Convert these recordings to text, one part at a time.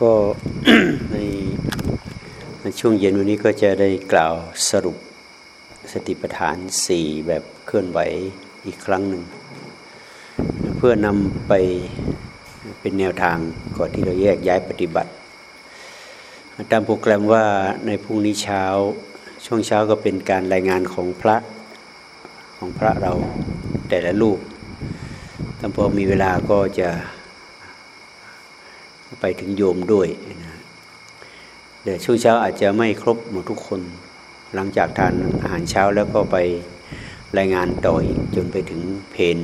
ก็ในในช่วงเย็นวันนี้ก็จะได้กล่าวสรุปสติปัฏฐานสี่แบบเคลื่อนไหวอีกครั้งหนึ่ง เพื่อนำไปเป็นแนวทางก่อนที่เราแยกย้ายปฏิบัติ ตามโปรแกรมว่าในพรุ่งนี้เช้าช่วงเช้าก็เป็นการรายงานของพระของพระเราแต่ละรูปถ้าพอมีเวลาก็จะ ไปถึงโยมด้วยนะแต่ช่วงเช้าอาจจะไม่ครบหมดทุกคน หลังจากทานอาหารเช้าแล้วก็ไปรายงานต่ออีกจนไปถึงเพน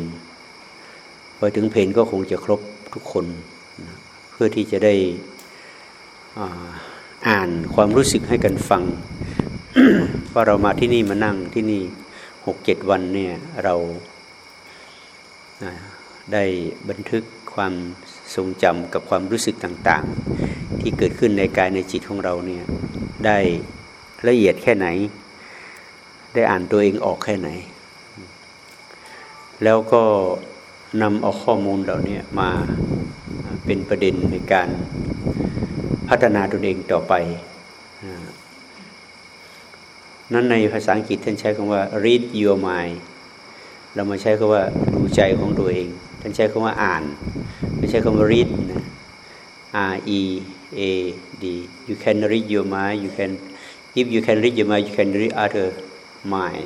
พอถึงเพนก็คงจะครบทุกคนนะเพื่อที่จะได้อ่านความรู้สึกให้กันฟัง ว่าเรามาที่นี่มานั่งที่นี่หกเจ็ดวันเนี่ยเราได้บันทึกความ ทรงจำกับความรู้สึกต่างๆ ที่เกิดขึ้นในกายในจิตของเราเนี่ยได้ละเอียดแค่ไหน ได้อ่านตัวเองออกแค่ไหน แล้วก็นำเอาข้อมูลเหล่านี้มาเป็นประเด็นในการพัฒนาตนเองต่อไป นั้นในภาษาอังกฤษท่านใช้คำว่า read your mind เรามาใช้คำว่าดูใจของตัวเอง ท่านใช้คำว่าอ่าน ไม่ใช่คำว่า read นะ R E A D you can read your mind you can if you can read your mind you can read other mind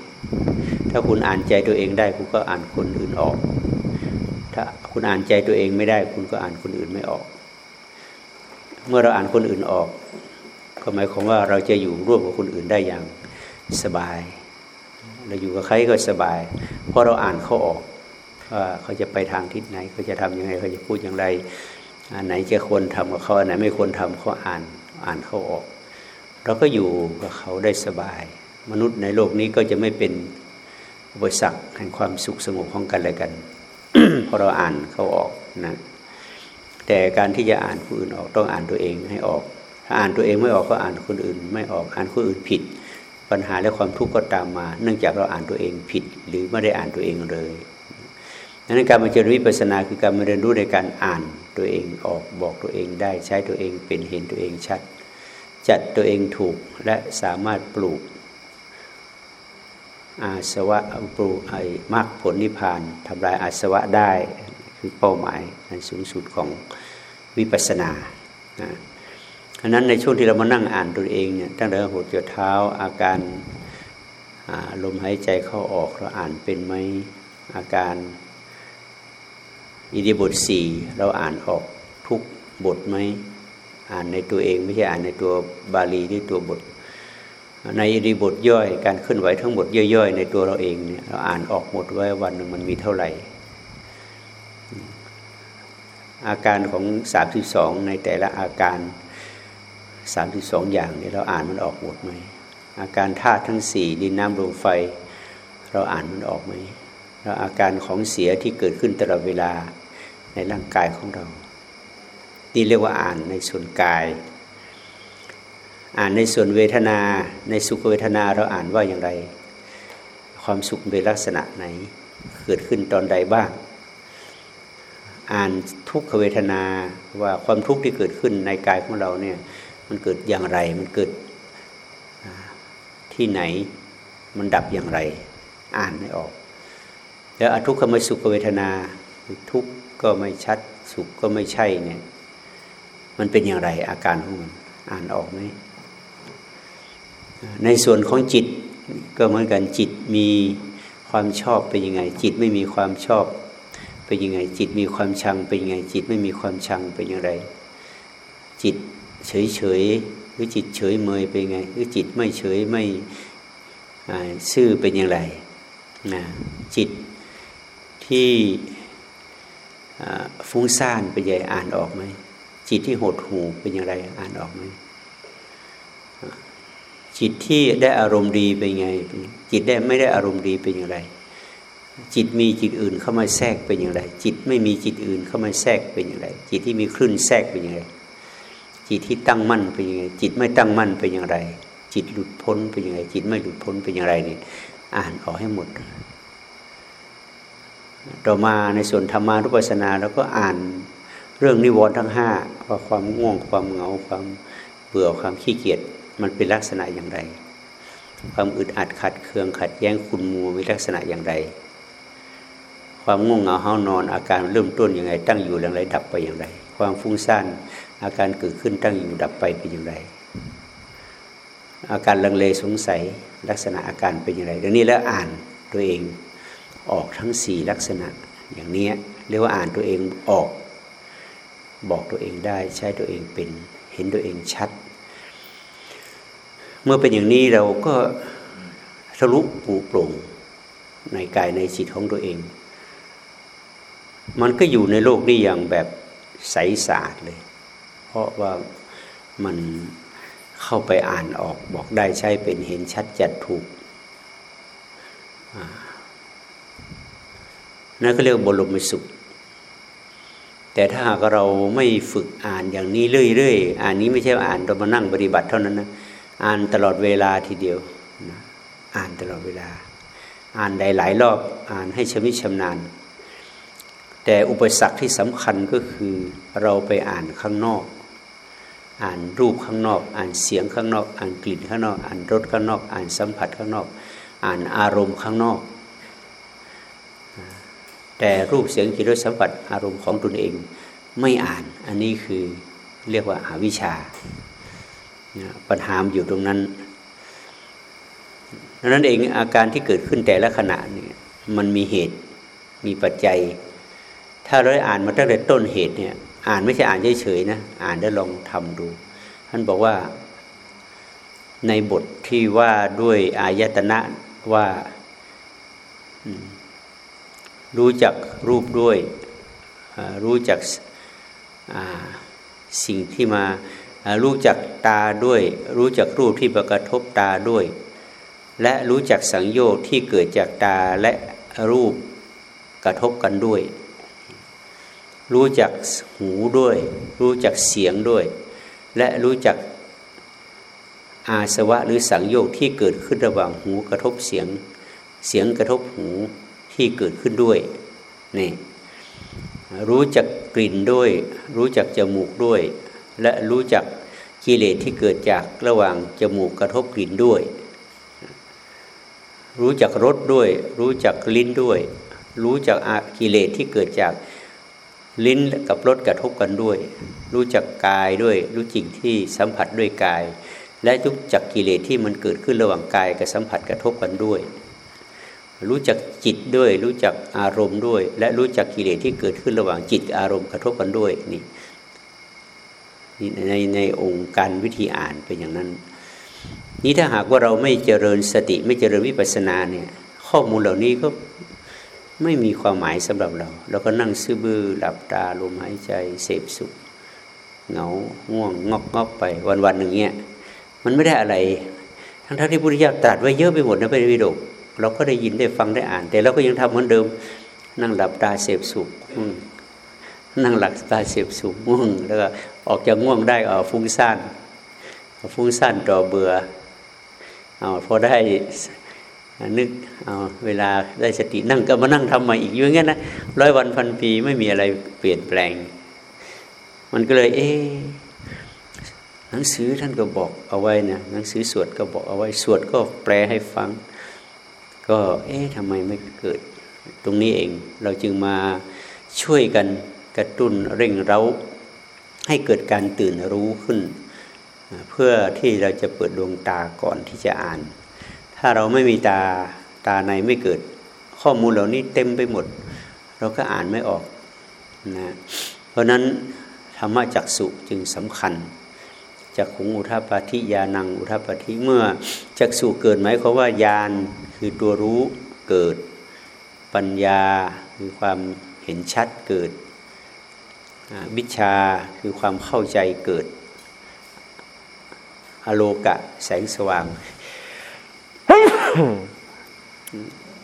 ถ้าคุณอ่านใจตัวเองได้ คุณก็อ่านคนอื่นออก ถ้าคุณอ่านใจตัวเองไม่ได้ คุณก็อ่านคนอื่นไม่ออก เมื่อเราอ่านคนอื่นออก ก็หมายความว่าเราจะอยู่ร่วมกับคนอื่นได้อย่างสบาย เราอยู่กับใครก็สบาย เพราะเราอ่านเขาออก ว่าเขาจะไปทางทิศไหนเขาจะทํำยังไงเขาจะพูดอย่างไรอันไหนจะควรทำกับเขาอันไหนไม่ควรทำเขาอ่านอ่านเขาออก เราก็อยู่กับเขาได้สบาย มนุษย์ในโลกนี้ก็จะไม่เป็นอุปสรรคแห่งความสุขสงบของกันและกันพอเราอ่านเขาออกนะแต่การที่จะอ่านผู้อื่นออกต้องอ่านตัวเองให้ออก ถ้าอ่านตัวเองไม่ออกก็อ่านคนอื่น ไม่ออกอ่านคนอื่นผิด ปัญหาและความทุกข์ก็ตามมา เนื่องจากเราอ่านตัวเองผิด หรือไม่ได้อ่านตัวเองเลย นั้นการมาเจริญวิปัสสนาคือการมาเรียนรู้ในการอ่านตัวเองออกบอกตัวเองได้ใช้ตัวเองเป็นเห็นตัวเองชัด จัดตัวเองถูกและสามารถปลูก อาสวะปลูกไอ้มรรคผลนิพพานทำลายอาสวะได้คือเป้าหมายอันสูงสุดของวิปัสสนานะอันนั้นในช่วงที่เรามานั่งอ่านตัวเองเนี่ยตั้งแต่หัวจดเท้าอาการลมหายใจเข้าออกเราอ่านเป็นไหมอาการ อิริบทสี่เราอ่านออกทุกบทไหมอ่านในตัวเองไม่ใช่อ่านในตัวบาลีหรือตัวบท ในอิริบทย่อย การเคลื่อนไหวทั้งหมดย่อยๆ ในตัวเราเองเนี่ยเราอ่านออกหมดไว้วันหนึ่งมันมีเท่าไหร่ อาการของสามสิบสองในแต่ละอาการสามสิบสองอย่างเนี้เราอ่านมันออกหมดไหมอาการธาตุทั้งสี่ดินน้ำลมไฟ เราอ่านมันออกไหมแล้วอาการของเสียที่เกิดขึ้นตลอดเวลา ในร่างกายของเรา นี่เรียกว่าอ่านในส่วนกาย อ่านในส่วนเวทนา ในสุขเวทนาเราอ่านว่าอย่างไร ความสุขเป็นลักษณะไหน เกิดขึ้นตอนใดบ้าง อ่านทุกขเวทนาว่าความทุกข์ที่เกิดขึ้นในกายของเราเนี่ยมันเกิดอย่างไรมันเกิดที่ไหนมันดับอย่างไร อ่านไม่ออก แล้วอทุกขมสุขเวทนาทุก ก็ไม่ชัด สุขก็ไม่ใช่เนี่ย มันเป็นอย่างไรอาการของมันอ่านออกไหมในส่วนของจิตก็เหมือนกันจิตมีความชอบเป็นยังไง จิตไม่มีความชอบเป็นยังไง จิตมีความชังเป็นยังไง จิตไม่มีความชังเป็นอย่างไร จิตเฉยเฉยหรือจิตเฉยเมยเป็นยังไง หรือจิตไม่เฉยไม่ซื่อเป็นอย่างไรนะจิตที่ ฟุ้งซ่านเป็นยังไงอ่านออกไหมจิตที่หดหูเป็นอย่างไรอ่านออกไหมจิตที่ได้อารมณ์ดีเป็นยังไง จิตได้ไม่ได้อารมณ์ดีเป็นอย่างไร จิตมีจิตอื่นเข้ามาแทรกเป็นอย่างไร จิตไม่มีจิตอื่นเข้ามาแทรกเป็นอย่างไร จิตที่มีคลื่นแทรกเป็นอย่างไร จิตที่ตั้งมั่นเป็นยังไงจิตไม่ตั้งมั่นเป็นอย่างไร จิตหลุดพ้นเป็นยังไงจิตไม่หลุดพ้นเป็นอย่างไรนี่อ่านออกให้หมด ต่อมาในส่วนธรรมานุปัสสนาเราก็อ่านเรื่องนิวรณ์ทั้งห้าว่าความง่วงความเหงาความเบื่อความขี้เกียจมันเป็นลักษณะอย่างไร ความอึดอัดขัดเคืองขัดแย้งคุณมัวมีลักษณะอย่างไร ความง่วงเหงาห้านอน อาการเริ่มต้นอย่างไรตั้งอยู่อย่างไร ดับไปอย่างไร ความฟุ้งซ่านอาการเกิดขึ้นตั้งอยู่ดับไปเป็นอย่างไร อาการลังเลสงสัยลักษณะอาการเป็นอย่างไรดังนี้แล้วอ่านตัวเอง ออกทั้งสี่ลักษณะ อย่างนี้เรียกว่าอ่านตัวเองออก บอกตัวเองได้ใช้ตัวเองเป็นเห็นตัวเองชัด เมื่อเป็นอย่างนี้เราก็ทะลุปูโปร่งในกายในจิตของตัวเอง มันก็อยู่ในโลกนี้อย่างแบบใสสะอาดเลย เพราะว่ามันเข้าไปอ่านออกบอกได้ใช้เป็นเห็นชัดจัดถูก นั่นก็เรียกบรมสุข แต่ถ้าหากเราไม่ฝึกอ่านอย่างนี้เรื่อยๆ อ่านนี้ไม่ใช่อ่านเรามานั่งปฏิบัติเท่านั้นนะอ่านตลอดเวลาทีเดียวนะอ่านตลอดเวลา อ่านได้หลายรอบอ่านให้ชำนิชำนาญ แต่อุปสรรคที่สำคัญก็คือเราไปอ่านข้างนอก อ่านรูปข้างนอก อ่านเสียงข้างนอก อ่านกลิ่นข้างนอก อ่านรสข้างนอก อ่านสัมผัสข้างนอก อ่านอารมณ์ข้างนอก แต่รูปเสียงกลิ่นรสสัมผัสอารมณ์ของตนเองไม่อ่าน อันนี้คือเรียกว่าอาวิชชาปัญหาอยู่ตรงนั้นดังนั้นเองอาการที่เกิดขึ้นแต่ละขณะเนี่ยมันมีเหตุมีปัจจัย ถ้าเราอ่านมาตั้งแต่ต้นเหตุเนี่ยอ่านไม่ใช่อ่านเฉยๆนะอ่านได้ลองทำดู ท่านบอกว่าในบทที่ว่าด้วยอายตนะว่า รู้จักรูปด้วย รู้จักสิ่งที่มารู้จักตาด้วย รู้จักรูปที่ประกระทบตาด้วย และรู้จักสังโยชน์ที่เกิดจากตาและรูปกระทบกันด้วย รู้จักหูด้วย รู้จักเสียงด้วย และรู้จักอาสวะหรือสังโยชน์ที่เกิดขึ้นระหว่างหูกระทบเสียง เสียงกระทบหู ที่เกิดขึ้นด้วยนี่รู้จักกลิ่นด้วย รู้จักจมูกด้วย และรู้จักกิเลสที่เกิดจากระหว่างจมูกกระทบกลิ่นด้วย รู้จักรสด้วย รู้จักลิ้นด้วย รู้จักกิเลสที่เกิดจากลิ้นกับรสกระทบกันด้วย รู้จักกายด้วย รู้จิงที่สัมผัสด้วยกาย และรู้จักกิเลสที่มันเกิดขึ้นระหว่างกายกับสัมผัสกระทบกันด้วย รู้จักจิตด้วย รู้จักอารมณ์ด้วย และรู้จักกิเลสที่เกิดขึ้นระหว่างจิตอารมณ์กระทบกันด้วยนี่ในในองค์การวิธีอ่านเป็นอย่างนั้น นี้ถ้าหากว่าเราไม่เจริญสติ ไม่เจริญวิปัสสนาเนี่ย ข้อมูลเหล่านี้ก็ไม่มีความหมายสำหรับเรา เราก็นั่งซื่อบื้อหลับตาลมหายใจเสพสุขเหงาง่วงงอกงอกไปวันวันหนึ่งเนี่ยมันไม่ได้อะไร ทั้งทั้งที่พุทธิยถาตรัสไว้เยอะไปหมดนะพระวิโดก เราก็ได้ยินได้ฟังได้อ่าน แต่เราก็ยังทำเหมือนเดิม นั่งหลับตาเสพสุขนั่งหลับตาเสพสุขง่วงแล้วก็ออกจากง่วงได้ออกฟุ้งซ่านฟุ้งซ่านต่อเบื่อเอาพอได้นึกเอาเวลาได้สตินั่งก็มานั่งทำใหม่อีกอย่างงี้นะร้อยวันพันปีไม่มีอะไรเปลี่ยนแปลง มันก็เลย เอ๊หนังสือท่านก็บอกเอาไว้นะหนังสือสวดก็บอกเอาไว้สวดก็แปลให้ฟัง ก็เอ๊ะทำไมไม่เกิดตรงนี้เอง เราจึงมาช่วยกันกระตุ้นเร่งเร้า ให้เกิดการตื่นรู้ขึ้น เพื่อที่เราจะเปิดดวงตาก่อนที่จะอ่าน ถ้าเราไม่มีตาตาในไม่เกิดข้อมูลเหล่านี้เต็มไปหมด เราก็อ่านไม่ออกนะเพราะนั้นธรรมะจักสุจึงสำคัญ จักขุงอุทาปาธิยานังอุทาปาธิเมื่อจักสุเกิดไหมเขาว่ายานคือตัวรู้เกิด ปัญญาคือความเห็นชัดเกิดวิชาคือความเข้าใจเกิด อโลกะแสงสว่าง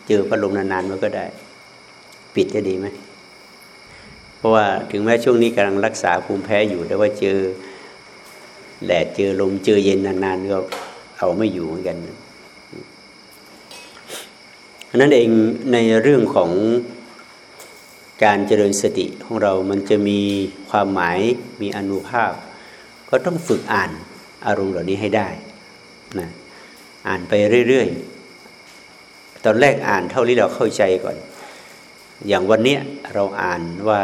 เจอพัดลมนานๆมันก็ได้ ปิดจะดีไหม เพราะว่าถึงแม้ช่วงนี้กำลังรักษาภูมิแพ้อยู่แต่ว่าเจอ แดดเจอลมเจอเย็นนานๆก็เอาไม่อยู่เหมือนกันนั้นเองในเรื่องของการเจริญสติของเรามันจะมีความหมายมีอนุภาพ ก็ต้องฝึกอ่านอารมณ์เหล่านี้ให้ได้นะอ่านไปเรื่อยๆ ตอนแรกอ่านเท่าที่เราเข้าใจก่อน อย่างวันนี้เราอ่านว่า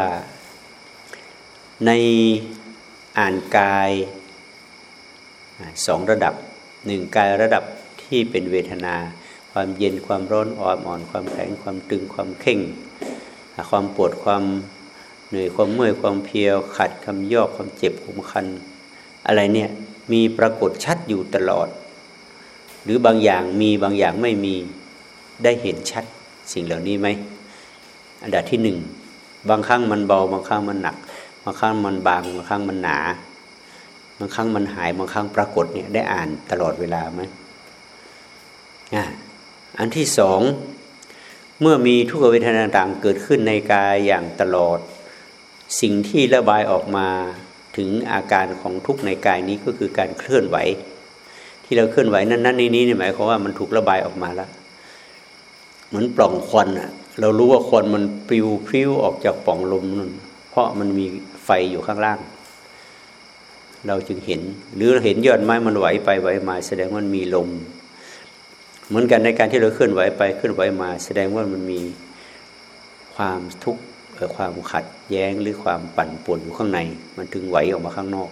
ในอ่านกาย สองระดับหนึ่งกายระดับที่เป็นเวทนา ความเย็นความร้อนอ่อนอ่อน ความแข็งความตึงความเข่ง ความปวดความเหนื่อยความเมื่อยความเพียวขัดคำยอกความเจ็บความคัน อะไรเนี่ยมีปรากฏชัดอยู่ตลอด หรือบางอย่างมีบางอย่างไม่มีได้เห็นชัดสิ่งเหล่านี้ไหมอันดับที่หนึ่งบางครั้งมันเบาบางครั้งมันหนัก บางครั้งมันบางบางครั้งมันหนาางครั้งมันหายบางครั้งปรากฏเนี่ยได้อ่านตลอดเวลาไหมอันที่สองเมื่อมีทุกขเวทนาต่างเกิดขึ้นในกายอย่างตลอด สิ่งที่ระบายออกมาถึงอาการของทุกในกายนี้ก็คือการเคลื่อนไหว ที่เราเคลื่อนไหวนั้นนั้นนี้นี่หมายความว่ามันถูกระบายออกมาแล้วเหมือนปล่องควันอะเรารู้ว่าควันมันปลิวพลิ้วออกจากปล่องลมนั่นเพราะมันมีไฟอยู่ข้างล่าง เราจึงเห็น หรือเห็นยอดไม้มันไหวไปไหวมา แสดงว่ามันมีลม เหมือนกันในการที่เราเคลื่อนไหวไปเคลื่อนไหวมา แสดงว่ามันมีความทุกข์ความขัดแย้งหรือความปั่นป่วนอยู่ข้างใน มันถึงไหวออกมาข้างนอก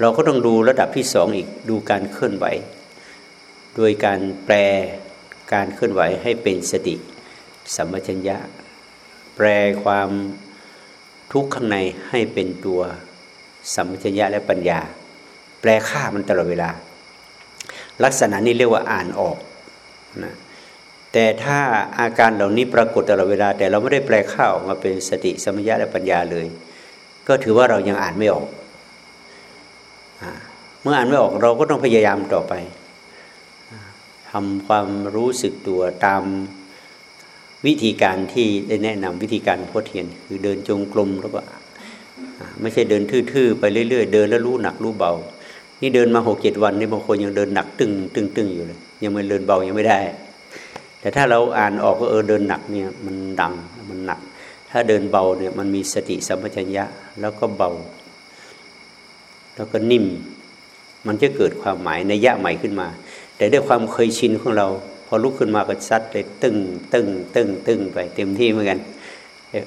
เราก็ต้องดูระดับที่สองอีกดูการเคลื่อนไหว โดยการแปลการเคลื่อนไหวให้เป็นสติสัมปชัญญะ แปลความทุกข์ข้างในให้เป็นตัว สัมปชัญญะและปัญญา แปลค่ามันตลอดเวลา ลักษณะนี้เรียกว่าอ่านออกนะแต่ถ้าอาการเหล่านี้ปรากฏตลอดเวลา แต่เราไม่ได้แปลข้าวมาเป็นสติสมัญญาและปัญญาเลย ก็ถือว่าเรายังอ่านไม่ออกเมื่ออ่านไม่ออกเราก็ต้องพยายามต่อไปทำความรู้สึกตัวตามวิธีการที่ได้แนะนำวิธีการพุทเทียน คือเดินจงกรมแล้วก็ ไม่ใช่เดินทื่อๆไปเรื่อยๆเดินแล้วรู้หนักรู้เบา นี่เดินมาหกเจ็ดวันนี่บางคนยังเดินหนักตึงตึงตึงอยู่เลย ยังไม่เดินเบายังไม่ได้ แต่ถ้าเราอ่านออกก็เออเดินหนักเนี่ยมันดังมันหนัก ถ้าเดินเบาเนี่ยมันมีสติสัมปชัญญะแล้วก็เบา แล้วก็นิ่ม มันจะเกิดความหมายในยะใหม่ขึ้นมา แต่ด้วยความเคยชินของเรา พอลุกขึ้นมาก็ซัดเลยตึงตึงตึงตึงไปเต็มที่เหมือนกัน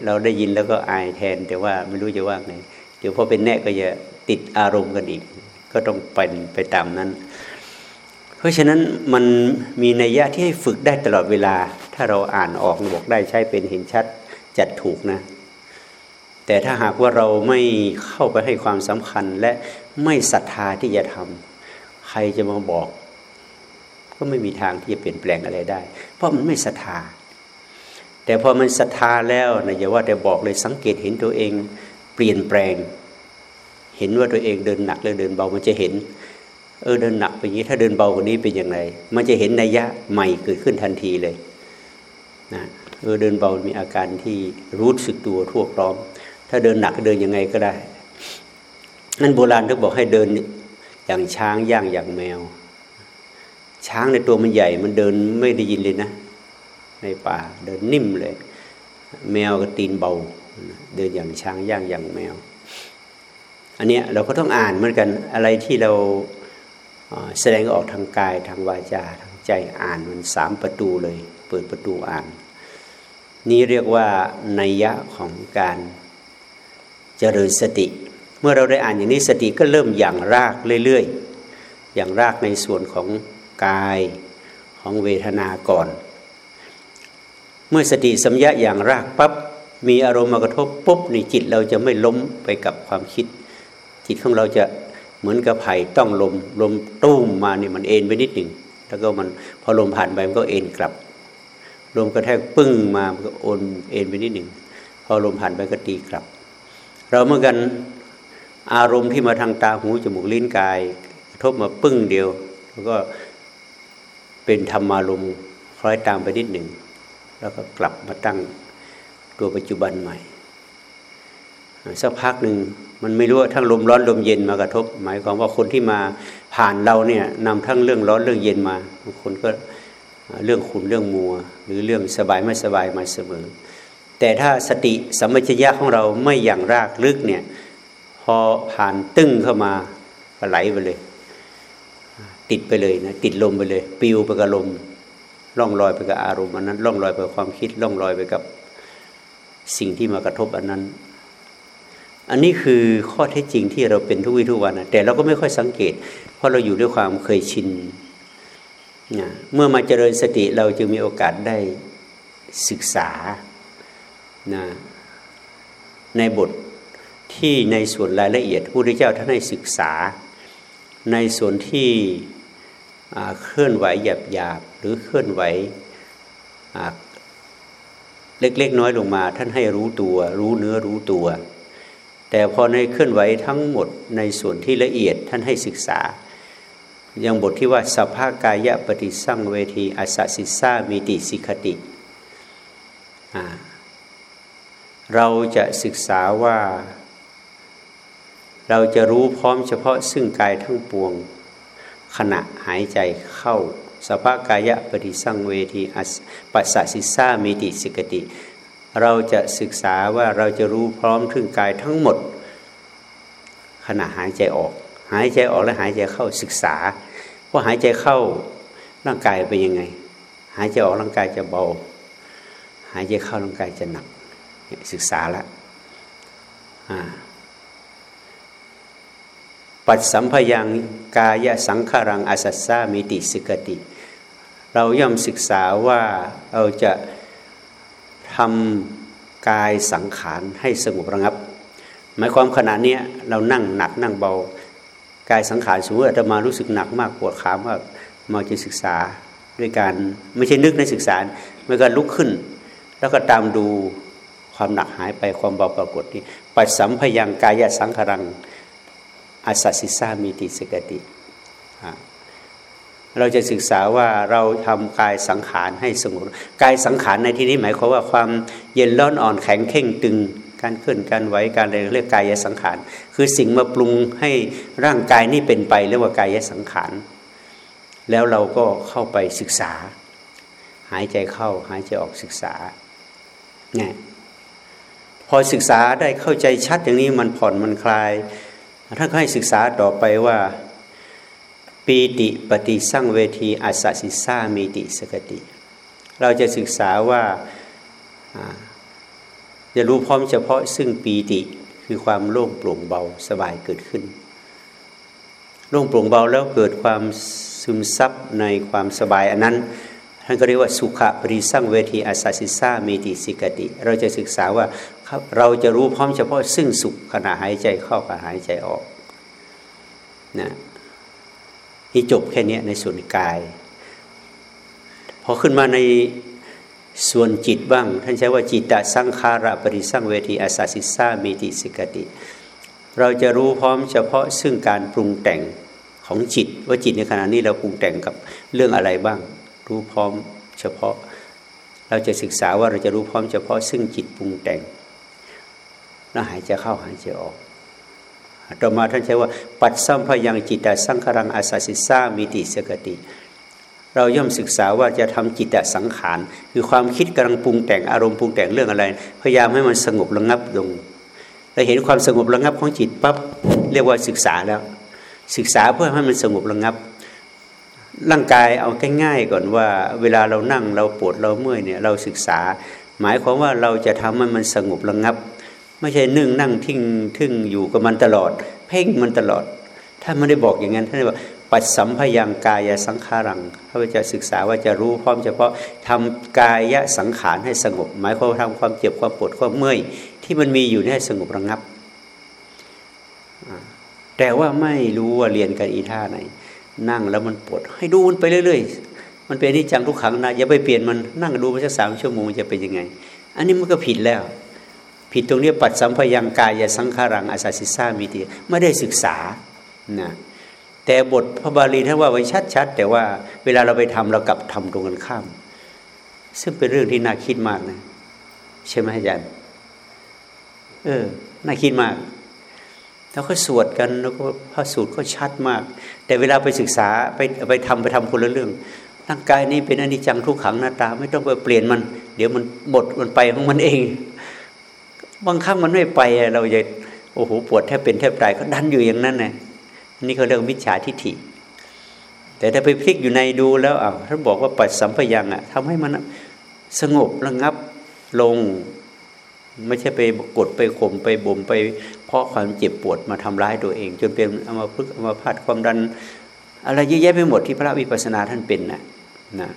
เราได้ยินแล้วก็อายแทน แต่ว่าไม่รู้จะว่าไงเดี๋ยวพอเป็นแน่ก็จะติดอารมณ์กันอีก ก็ต้องเป็นไปตามนั้น เพราะฉะนั้นมันมีนัยยะที่ให้ฝึกได้ตลอดเวลา ถ้าเราอ่านออกบอกได้ใช้เป็นเห็นชัดจัดถูกนะ แต่ถ้าหากว่าเราไม่เข้าไปให้ความสำคัญและไม่ศรัทธาที่จะทำใครจะมาบอก ก็ไม่มีทางที่จะเปลี่ยนแปลงอะไรได้ เพราะมันไม่ศรัทธา แต่พอมันศรัทธาแล้วนะอย่าว่าแต่บอกเลยสังเกตเห็นตัวเองเปลี่ยนแปลง เห็นว่าตัวเองเดินหนักหรือเดินเบามันจะเห็น เออเดินหนักไปอย่างนี้ถ้าเดินเบากว่านี้เป็นยังไงมันจะเห็นนัยยะใหม่เกิดขึ้นทันทีเลยนะเออเดินเบามีอาการที่รู้สึกตัวทั่วพร้อม ถ้าเดินหนักเดินยังไงก็ได้นั่นโบราณเขาบอกให้เดินอย่างช้างย่างอย่างแมว ช้างในตัวมันใหญ่มันเดินไม่ได้ยินเลยนะ ในป่า เดินนิ่มเลย แมวก็ตีนเบา เดินอย่างช้างย่างอย่างแมว อันเนี้ยเราก็ต้องอ่านเหมือนกันอะไรที่เราแสดงออกทางกายทางวาจาทางใจอ่านมันสามประตูเลย เปิดประตูอ่าน นี่เรียกว่านัยยะของการเจริญสติ เมื่อเราได้อ่านอย่างนี้สติก็เริ่มอย่างรากเรื่อยๆอย่างรากในส่วนของกายของเวทนาก่อน เมื่อสติสัมยาอย่างรากปับ๊บมีอารมณ์มากระทบปุ๊บนี่จิตเราจะไม่ล้มไปกับความคิด จิตของเราจะเหมือนกับไผ่ต้องลมลมตุ้มมาเนี่ยมันเอ็นไปนิดหนึ่งแล้วก็มันพอลมผ่านไปมันก็เอ็นกลับลมกระแทกปึ้งมามันก็โอนเอ็นไปนิดหนึ่งพอลมผ่านไปก็ตีกลับ เราเมื่อกันอารมณ์ที่มาทางตาหูจมูกลิ้นกายกระทบมาปึ้งเดียวแล้วก็เป็นธรรมารมณ์คล้อยตามไปนิดหนึ่ง แล้วก็กลับมาตั้งตัวปัจจุบันใหม่ สักพักหนึ่งมันไม่รู้ว่าทั้งลมร้อนลมเย็นมากระทบ หมายความว่าคนที่มาผ่านเราเนี่ยนำทั้งเรื่องร้อนเรื่องเย็นมาบางคนก็เรื่องขุนเรื่องมัว หรือเรื่องสบายไม่สบายมาเสมอ แต่ถ้าสติสัมปชัญญะของเราไม่อย่างรากลึกเนี่ยพอผ่านตึ้งเข้ามาก็ไหลไปเลย ติดไปเลยนะติดลมไปเลย ปิวไปกับลม ล่องลอยไปกับอารมณ์อันนั้นล่องลอยไปกับความคิดล่องลอยไปกับสิ่งที่มากระทบอันนั้น อันนี้คือข้อเท็จจริงที่เราเป็นทุกวี่ทุกวันนะแต่เราก็ไม่ค่อยสังเกต เพราะเราอยู่ด้วยความเคยชินนะเมื่อมาเจริญสติเราจึงมีโอกาสได้ศึกษานะในบทที่ในส่วนรายละเอียดพระพุทธเจ้าท่านให้ศึกษา ในส่วนที่เคลื่อนไหวหยาบหยาบ หรือเคลื่อนไหวเล็กๆน้อยลงมา ท่านให้รู้ตัว รู้เนื้อรู้ตัว แต่พอในเคลื่อนไหวทั้งหมดในส่วนที่ละเอียดท่านให้ศึกษา อย่างบทที่ว่าสภากายะปฏิสั่งเวทีอาสสิสามีติสิกติเราจะศึกษาว่า เราจะรู้พร้อมเฉพาะซึ่งกายทั้งปวง ขณะหายใจเข้า สภากายะปฏิสังเวทีปัสสสิสามีติสิกติ เราจะศึกษาว่าเราจะรู้พร้อมถึงกายทั้งหมด ขณะหายใจออก หายใจออกและหายใจเข้าศึกษาว่าหายใจเข้าร่างกายเป็นยังไง หายใจออกร่างกายจะเบา หายใจเข้าร่างกายจะหนักศึกษาแล้ว ปัดสัมพยังกายสังขารังอาสัสสามิติสกติ เราย่อมศึกษาว่าเราจะทำกายสังขารให้สงบระงับ หมายความขณะนี้เรานั่งหนักนั่งเบา กายสังขารสมมติอาตมารู้สึกหนักมากปวดขามากมาจะศึกษาด้วยการไม่ใช่นึกในศึกษาเมื่อการลุกขึ้น แล้วก็ตามดูความหนักหายไปความเบาปรากฏนี่ปัสสัมพยังกายสังขารัง อาสัสิสามีติสกติ เราจะศึกษาว่าเราทำกายสังขารให้สงบกายสังขารในที่นี้หมายความว่าความเย็นร้อนอ่อนแข็งเข่งตึง การเคลื่อนการไหวการอะไรเรียกกายสังขาร คือสิ่งมาปรุงให้ร่างกายนี่เป็นไปเรียกว่ากายสังขาร แล้วเราก็เข้าไปศึกษา หายใจเข้าหายใจออกศึกษาเนี่ยพอศึกษาได้เข้าใจชัดอย่างนี้มันผ่อนมันคลาย ท่านก็ให้ศึกษาต่อไปว่าปีติปฏิสั่งเวทีอาสสิสามีติสกติ เราจะศึกษาว่าจะรู้พร้อมเฉพาะซึ่งปีติคือความโล่งโปร่งเบาสบายเกิดขึ้น โล่งโปร่งเบาแล้วเกิดความซึมซับในความสบายอันนั้นท่านก็เรียกว่าสุขะปริสั่งเวทีอาสาสิสามีติสิกติ เราจะศึกษาว่า เราจะรู้พร้อมเฉพาะซึ่งสุขขณะหายใจเข้ากับหายใจออกนะที่จบแค่นี้ในส่วนกาย พอขึ้นมาในส่วนจิตบ้าง ท่านใช้ว่าจิตตสังขาระปริสังเวทีอาสาสิสามีติสิกติ เราจะรู้พร้อมเฉพาะซึ่งการปรุงแต่งของจิต ว่าจิตในขณะนี้เราปรุงแต่งกับเรื่องอะไรบ้าง รู้พร้อมเฉพาะ เราจะศึกษาว่าเราจะรู้พร้อมเฉพาะซึ่งจิตปรุงแต่ง แล้วหายใจเข้าหายใจออก ต่อมาท่านใช้ว่า ปัดสัมพยังจิตตสังขารังอาสาสิสามิติสกติ เราย่อมศึกษาว่าจะทำจิตตสังขาร คือความคิดกำลังปรุงแต่งอารมณ์ปรุงแต่งเรื่องอะไร พยายามให้มันสงบระงับลงเราเห็นความสงบระงับของจิตปั๊บเรียกว่าศึกษาแล้ว ศึกษาเพื่อให้มันสงบระงับ ร่างกายเอาง่ายๆก่อนว่า เวลาเรานั่งเราปวดเราเมื่อยเนี่ยเราศึกษา หมายความว่าเราจะทำให้มันสงบระงับ ไม่ใช่นึ่งนั่งทิ้งทึ่งอยู่กับมันตลอด เพ่งมันตลอด ถ้าไม่ได้บอกอย่างนั้นท่านบอกปัจสัมพยังกายสังขารังข้าพเจ้าศึกษาว่าจะรู้พร้อมเฉพาะทำกายสังขารให้สงบ หมายความทำความเจ็บความปวดความเมื่อยที่มันมีอยู่ให้สงบระงับ แต่ว่าไม่รู้ว่าเรียนกันอีท่าไหน นั่งแล้วมันปวด ให้ดูมันไปเรื่อยๆ มันเป็นนิจังทุกขังนะอย่าไปเปลี่ยนมันนั่งดูไปสักสามชั่วโมงจะเป็นยังไง อันนี้มันก็ผิดแล้ว ผิดตรงนี้ปัดสัมพยังกายสังขารังอาสาสิสามีตีไม่ได้ศึกษานะแต่บทพระบาลีท่านว่าไว้ชัดๆแต่ว่าเวลาเราไปทำเรากลับทำตรงกันข้าม ซึ่งเป็นเรื่องที่น่าคิดมากนะ ใช่ไหมอาจารย์เออน่าคิดมากแล้วก็สวดกันแล้วก็พระสูตรก็ชัดมาก แต่เวลาไปศึกษาไปไปทำไปทำคนละเรื่องร่างกายนี้เป็นอนิจจังทุกขังหน้าตา ไม่ต้องไปเปลี่ยนมัน เดี๋ยวมันหมดมันไปของมันเอง บางครั้งมันไม่ไปเราจะโอ้โหปวดแทบเป็นแทบตายก็ดันอยู่อย่างนั้นนะนี่เขาเรียกมิจฉาทิฏฐิ แต่ถ้าไปพลิกอยู่ในดูแล้วอ่าท่านบอกว่าปัดสัมพยังอะทำให้มันสงบระงับลง ไม่ใช่ไปกดไปข่มไปบ่มไป เพราะความเจ็บปวดมาทำร้ายตัวเอง จนเป็นอมาพึกอมาพาดความดัน อะไรเยอะแยะไปหมดที่พระวิปัสสนาท่านเป็นนะนะ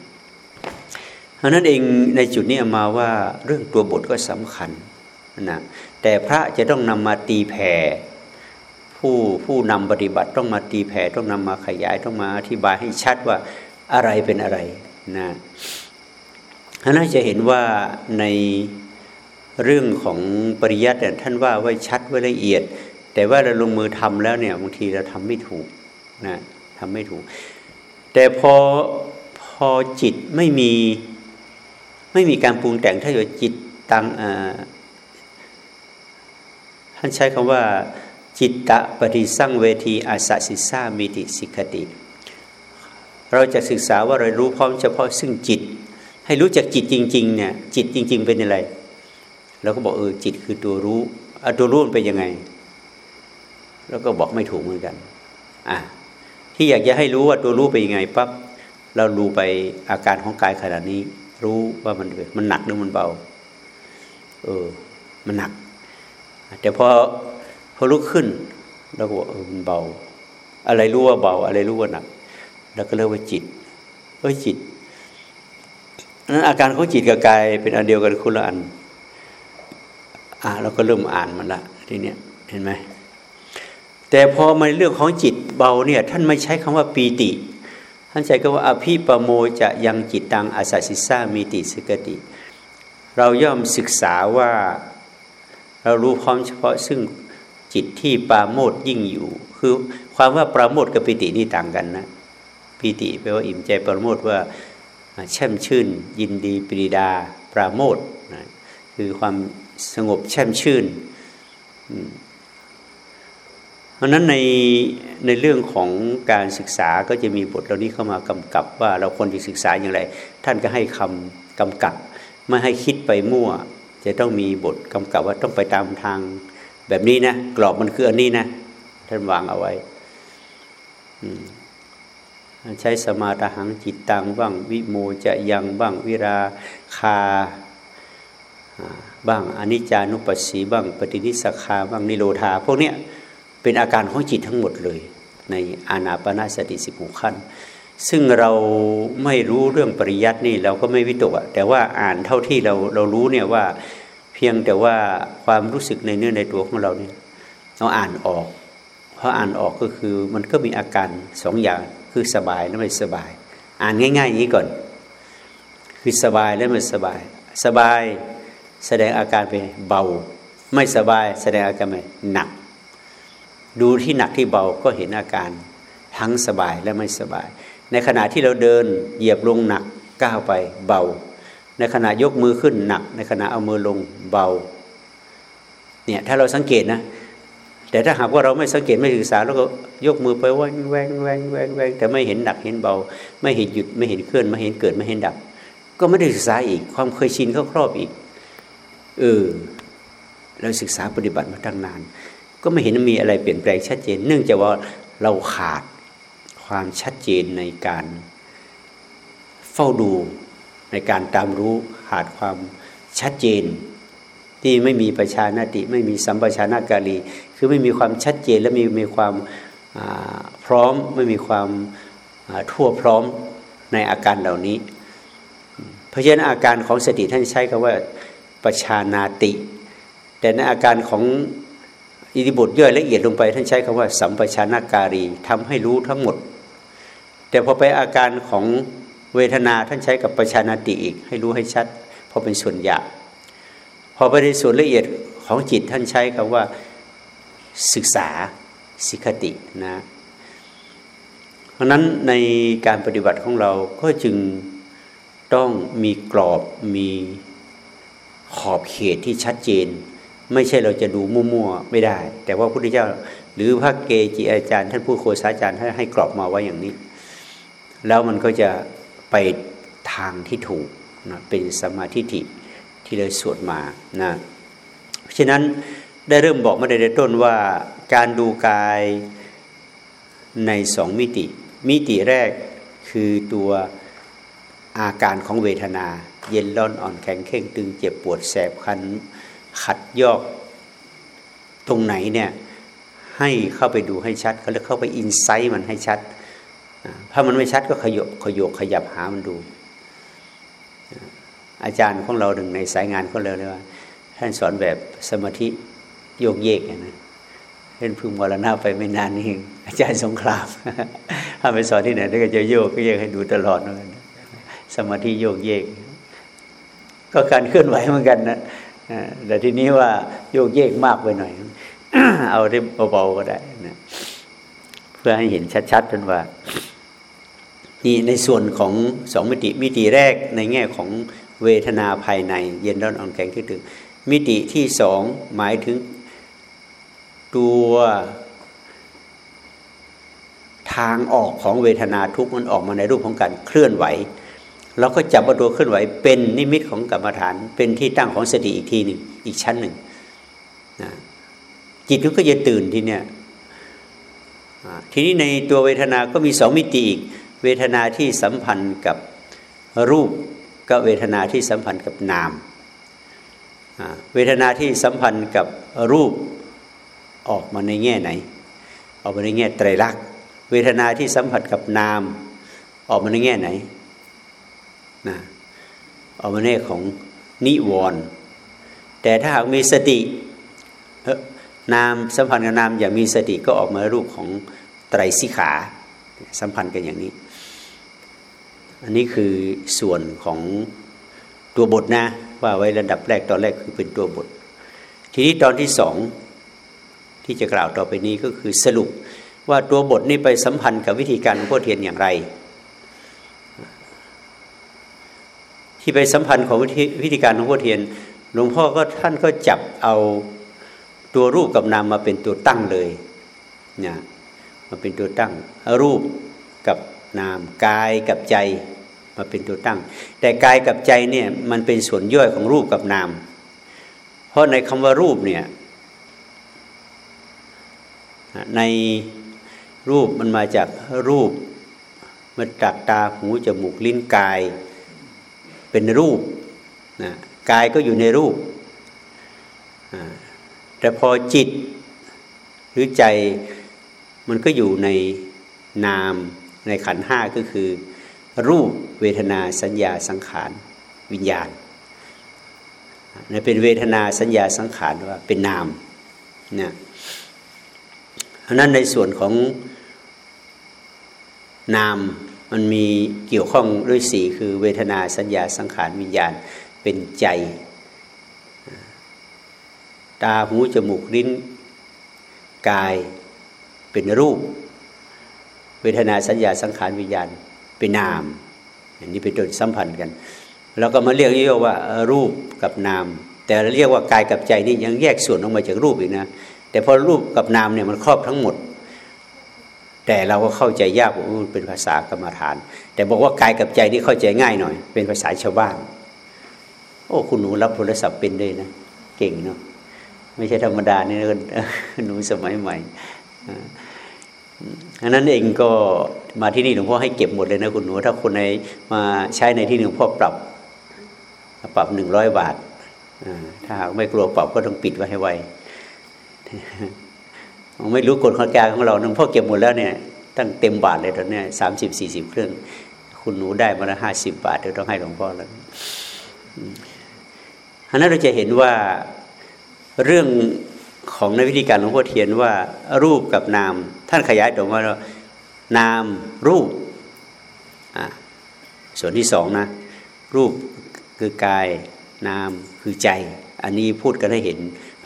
เพราะนั้นเองในจุดนี้มาว่าเรื่องตัวบทก็สำคัญ นะแต่พระจะต้องนำมาตีแผ่ผู้ผู้นำปฏิบัติต้องมาตีแผ่ต้องนำมาขยายต้องมาอธิบายให้ชัดว่าอะไรเป็นอะไรนะท่านจะเห็นว่าในเรื่องของปริยัติท่านว่าไว้ชัดไว้ละเอียด แต่ว่าเราลงมือทำแล้วเนี่ยบางทีเราทำไม่ถูกนะทำไม่ถูก แต่พอพอจิตไม่มีไม่มีการปรุงแต่งถ้าอยู่จิตตังอ่า ท่านใช้คำว่า จิตตะปฏิสั่งเวทีอาสสิสามิติสิกติ เราจะศึกษาว่าเรารู้พร้อมเฉพาะซึ่งจิต ให้รู้จักจิตจริงๆเนี่ยจิตจริง ๆ เป็นอะไรเราก็บอกเออจิตคือตัวรู้อตัวรู้มันเป็นยังไง แล้วก็บอกไม่ถูกเหมือนกันอะที่อยากจะให้รู้ว่าตัวรู้เป็นยังไงปั๊บเราดูไปอาการของกายขณะนี้ รู้ว่ามันมันหนักหรือมันเบา เออ มันหนัก แต่พอพอลุกขึ้นเราก็บอกเออมันเบา อะไรรู้ว่าเบา อะไรรู้ว่าหนักเราก็เรียกว่าจิตเอ้ยจิตนั้นอาการของจิตกับกายเป็นอันเดียวกันคุณละอัน อ่าเราก็เริ่มอ่านมันละทีเนี้ยเห็นไหมแต่พอมาเรื่องของจิตเบาเนี่ย ท่านไม่ใช้คำว่าปีติ ท่านใช้คำว่าอภิปโมจะยังจิตตังอาศัสิสามีติสกติ เราย่อมศึกษาว่า เรารู้พร้อมเฉพาะซึ่งจิตที่ปราโมทยิ่งอยู่ คือความว่าปราโมทกับปิตินี่ต่างกันนะปิติแปลว่าอิ่มใจปราโมทว่าแช่มชื่น ยินดีปรีดาปราโมทนะคือความสงบแช่มชื่นเพราะนั้นในในเรื่องของการศึกษาก็จะมีบทเหล่านี้เข้ามากำกับว่าเราควรจะศึกษาอย่างไร ท่านก็ให้คำกำกับ ไม่ให้คิดไปมั่ว จะต้องมีบทกำกับว่าต้องไปตามทางแบบนี้นะกรอบมันคืออันนี้นะท่านวางเอาไว้ใช้สมาตหังจิตตังบ้าง วิโมจะยังบ้าง วิราคาบ้างอนิจจานุปัสสีบ้าง ปฏินิสขาบ้างนิโรธา พวกเนี้ยเป็นอาการของจิตทั้งหมดเลย ในอานาปนาสติสิบหกขั้น ซึ่งเราไม่รู้เรื่องปริยัตินี่เราก็ไม่วิตกแต่ว่าอ่านเท่าที่เราเรารู้เนี่ยว่าเพียงแต่ว่าความรู้สึกในเนื้อในตัวของเราเนี่ยเราอ่านออกเพราะอ่านออกก็คือมันก็มีอาการสองอย่างคือสบายและไม่สบาย อ่านง่ายๆอย่างนี้ก่อน คือสบายและไม่สบาย สบายแสดงอาการไปเบา ไม่สบายแสดงอาการไปหนัก ดูที่หนักที่เบาก็เห็นอาการทั้งสบายและไม่สบาย ในขณะที่เราเดินเหยียบลงหนักก้าวไปเบา ในขณะยกมือขึ้นหนัก ในขณะเอามือลงเบาเนี่ยถ้าเราสังเกตนะ แต่ถ้าหากว่าเราไม่สังเกตไม่ศึกษาแล้วก็ยกมือไปแวงแวงแวงแวงแวงแต่ไม่เห็นหนักเห็นเบา ไม่เห็นหยุดไม่เห็นเคลื่อนไม่เห็นเกิดไม่เห็นดับ ก็ไม่ได้ศึกษาอีก ความเคยชินเขาครอบอีกเออเราศึกษาปฏิบัติมาตั้งนาน ก็ไม่เห็นมีอะไรเปลี่ยนแปลงชัดเจน เนื่องจากว่าเราขาด ความชัดเจนในการเฝ้าดูในการตามรู้ขาดความชัดเจน ที่ไม่มีประชานาติ ไม่มีสัมปชานาการีคือไม่มีความชัดเจนและมีมีความพร้อมไม่มีความทั่วพร้อมในอาการเหล่านี้ เพราะฉะนั้นอาการของสติท่านใช้คำว่าประชานาติ แต่ในอาการของอิริบทย่อยละเอียดลงไป ท่านใช้คำว่า สัมปชานาการีทำให้รู้ทั้งหมด แต่พอไปอาการของเวทนาท่านใช้กับประชานาติอีก ให้รู้ให้ชัดพอเป็นส่วนหยาบพอไปในส่วนละเอียดของจิตท่านใช้คำว่าศึกษาสิกตินะ เพราะนั้นในการปฏิบัติของเราก็จึงต้องมีกรอบมีขอบเขตที่ชัดเจน ไม่ใช่เราจะดูมั่วๆไม่ได้ แต่ว่าพระพุทธเจ้า หรือพระเกจิอาจารย์ ท่านผู้โคสาจารย์ท่านให้กรอบมาไว้อย่างนี้ แล้วมันก็จะไปทางที่ถูกนะเป็นสมาธิิที่เราสวดมานะราะฉะนั้นได้เริ่มบอกมาในต้นว่าการดูกายในสองมิติ มิติแรกคือตัวอาการของเวทนา เย็นร้อนอ่อนแข็งเข่งตึงเจ็บปวดแสบคันขัดยอกตรงไหนเนี่ยให้เข้าไปดูให้ชัดเขาเรียกเข้าไปอินไซต์มันให้ชัด ถ้ามันไม่ชัดก็ขยบขยกขยับหามันดู อาจารย์ของเราหนึ่งในสายงานของเราเลยว่า ท่านสอนแบบสมาธิโยกเยกนะเล่นพึ่งมรณะไปไม่นานนี่เองอาจารย์สงครามถ้าไปสอนที่ไหนก็จะโยกก็เยกให้ดูตลอดเลยสมาธิโยกเยก ก็การเคลื่อนไหวเหมือนกันนะแต่ทีนี้ว่าโยกเยกมากไปหน่อย เอาได้เบาๆก็ได้นะเพื่อให้เห็นชัดๆเป็นว่า นี่ในส่วนของสองมิติมิติแรกในแง่ของเวทนาภายในเย็นร้อนอ่อนแข็งที่ถึงมิติที่สองหมายถึงตัวทางออกของเวทนาทุกมันออกมาในรูปของการเคลื่อนไหวเราก็จับตัวเคลื่อนไหว เป็นนิมิตของกรรมฐาน เป็นที่ตั้งของสติอีกทีหนึ่งอีกชั้นหนึ่งนะจิตมันก็จะตื่นทีเนี้ยทีนี้ในตัวเวทนาก็มีสองมิติอีก เวทนาที่สัมพันธ์กับรูปก็เวทนาที่สัมพันธ์กับนาม เวทนาที่สัมพันธ์กับรูปออกมาในแง่ไหน ออกมาในแง่ไตรลักษณ์เวทนาที่สัมผัสกับนาม ออกมาในแง่ไหนนะออกมาในแง่ของนิวรณ์แต่ถ้าหากมีสตินามสัมพันธ์กับนามอย่างมีสติก็ออกมารูปของไตรสิขา สัมพันธ์กันอย่างนี้ อันนี้คือส่วนของตัวบทนะ ว่าไว้ระดับแรกตอนแรกคือเป็นตัวบท ทีนี้ตอนที่สองที่จะกล่าวต่อไปนี้ก็คือสรุปว่าตัวบทนี้ไปสัมพันธ์กับวิธีการหลวงพ่อเทียนอย่างไร ที่ไปสัมพันธ์ของวิธีการหลวงพ่อเทียนหลวงพ่อก็ท่านก็จับเอาตัวรูปกับนามมาเป็นตัวตั้งเลยเนี่ยมาเป็นตัวตั้งรูปกับ นามกายกับใจมาเป็นตัวตั้ง แต่กายกับใจเนี่ยมันเป็นส่วนย่อยของรูปกับนาม เพราะในคำว่ารูปเนี่ยในรูปมันมาจากรูปมาจากตาหูจมูกลิ้นกาย เป็นรูปนะกายก็อยู่ในรูป แต่พอจิตหรือใจมันก็อยู่ในนาม ในขันห้าก็คือ รูปเวทนาสัญญาสังขารวิญญาณนเป็นเวทนาสัญญาสังขารว่าเป็นนามนะเพราะนั้นในส่วนของนามมันมีเกี่ยวข้องด้วยสีคือเวทนาสัญญาสังขารวิญญาณเป็นใจ ตาหูจมูกลิ้นกายเป็นรูป เวทนาสัญญาสังขารวิญญาณเป็นนาม อันนี้เป็นตัวสัมพันธ์กันเราก็มาเรียกเรียกว่ารูปกับนาม แต่เรียกว่ากายกับใจนี่ยังแยกส่วนออกมาจากรูปอีกนะ แต่พอรูปกับนามเนี่ยมันครอบทั้งหมด แต่เราก็เข้าใจยากว่ามันเป็นภาษากรรมฐาน แต่บอกว่ากายกับใจนี่เข้าใจง่ายหน่อย เป็นภาษาชาวบ้าน โอ้คุณหนูรับโทรศัพท์เป็นด้วยนะ เก่งเนาะไม่ใช่ธรรมดานี่หนูสมัยใหม่ อันนั้นเองก็มาที่นี่หลวงพ่อให้เก็บหมดเลยนะคุณหนูถ้าคนในมาใช้ในที่หลวงพ่อปรับ ปรับหนึ่งร้อยบาทถ้าหากไม่กลัวปรับก็ต้องปิดไว้ให้ไวไม่รู้กฎข้อกาของเราหลวงพ่อเก็บหมดแล้วเนี่ยตั้งเต็มบาทเลยตอนนี้สามสิบสี่สิบเครื่อง คุณหนูได้มาละห้าสิบบาทเดี๋ยวต้องให้หลวงพ่อแล้วอันนั้นเราจะเห็นว่าเรื่อง ของในวิธีการหลวงพ่อเทียนว่ารูปกับนาม ท่านขยายตัวว่านามรูปส่วนที่สองนะ รูปคือกายนามคือใจ อันนี้พูดกันให้เห็น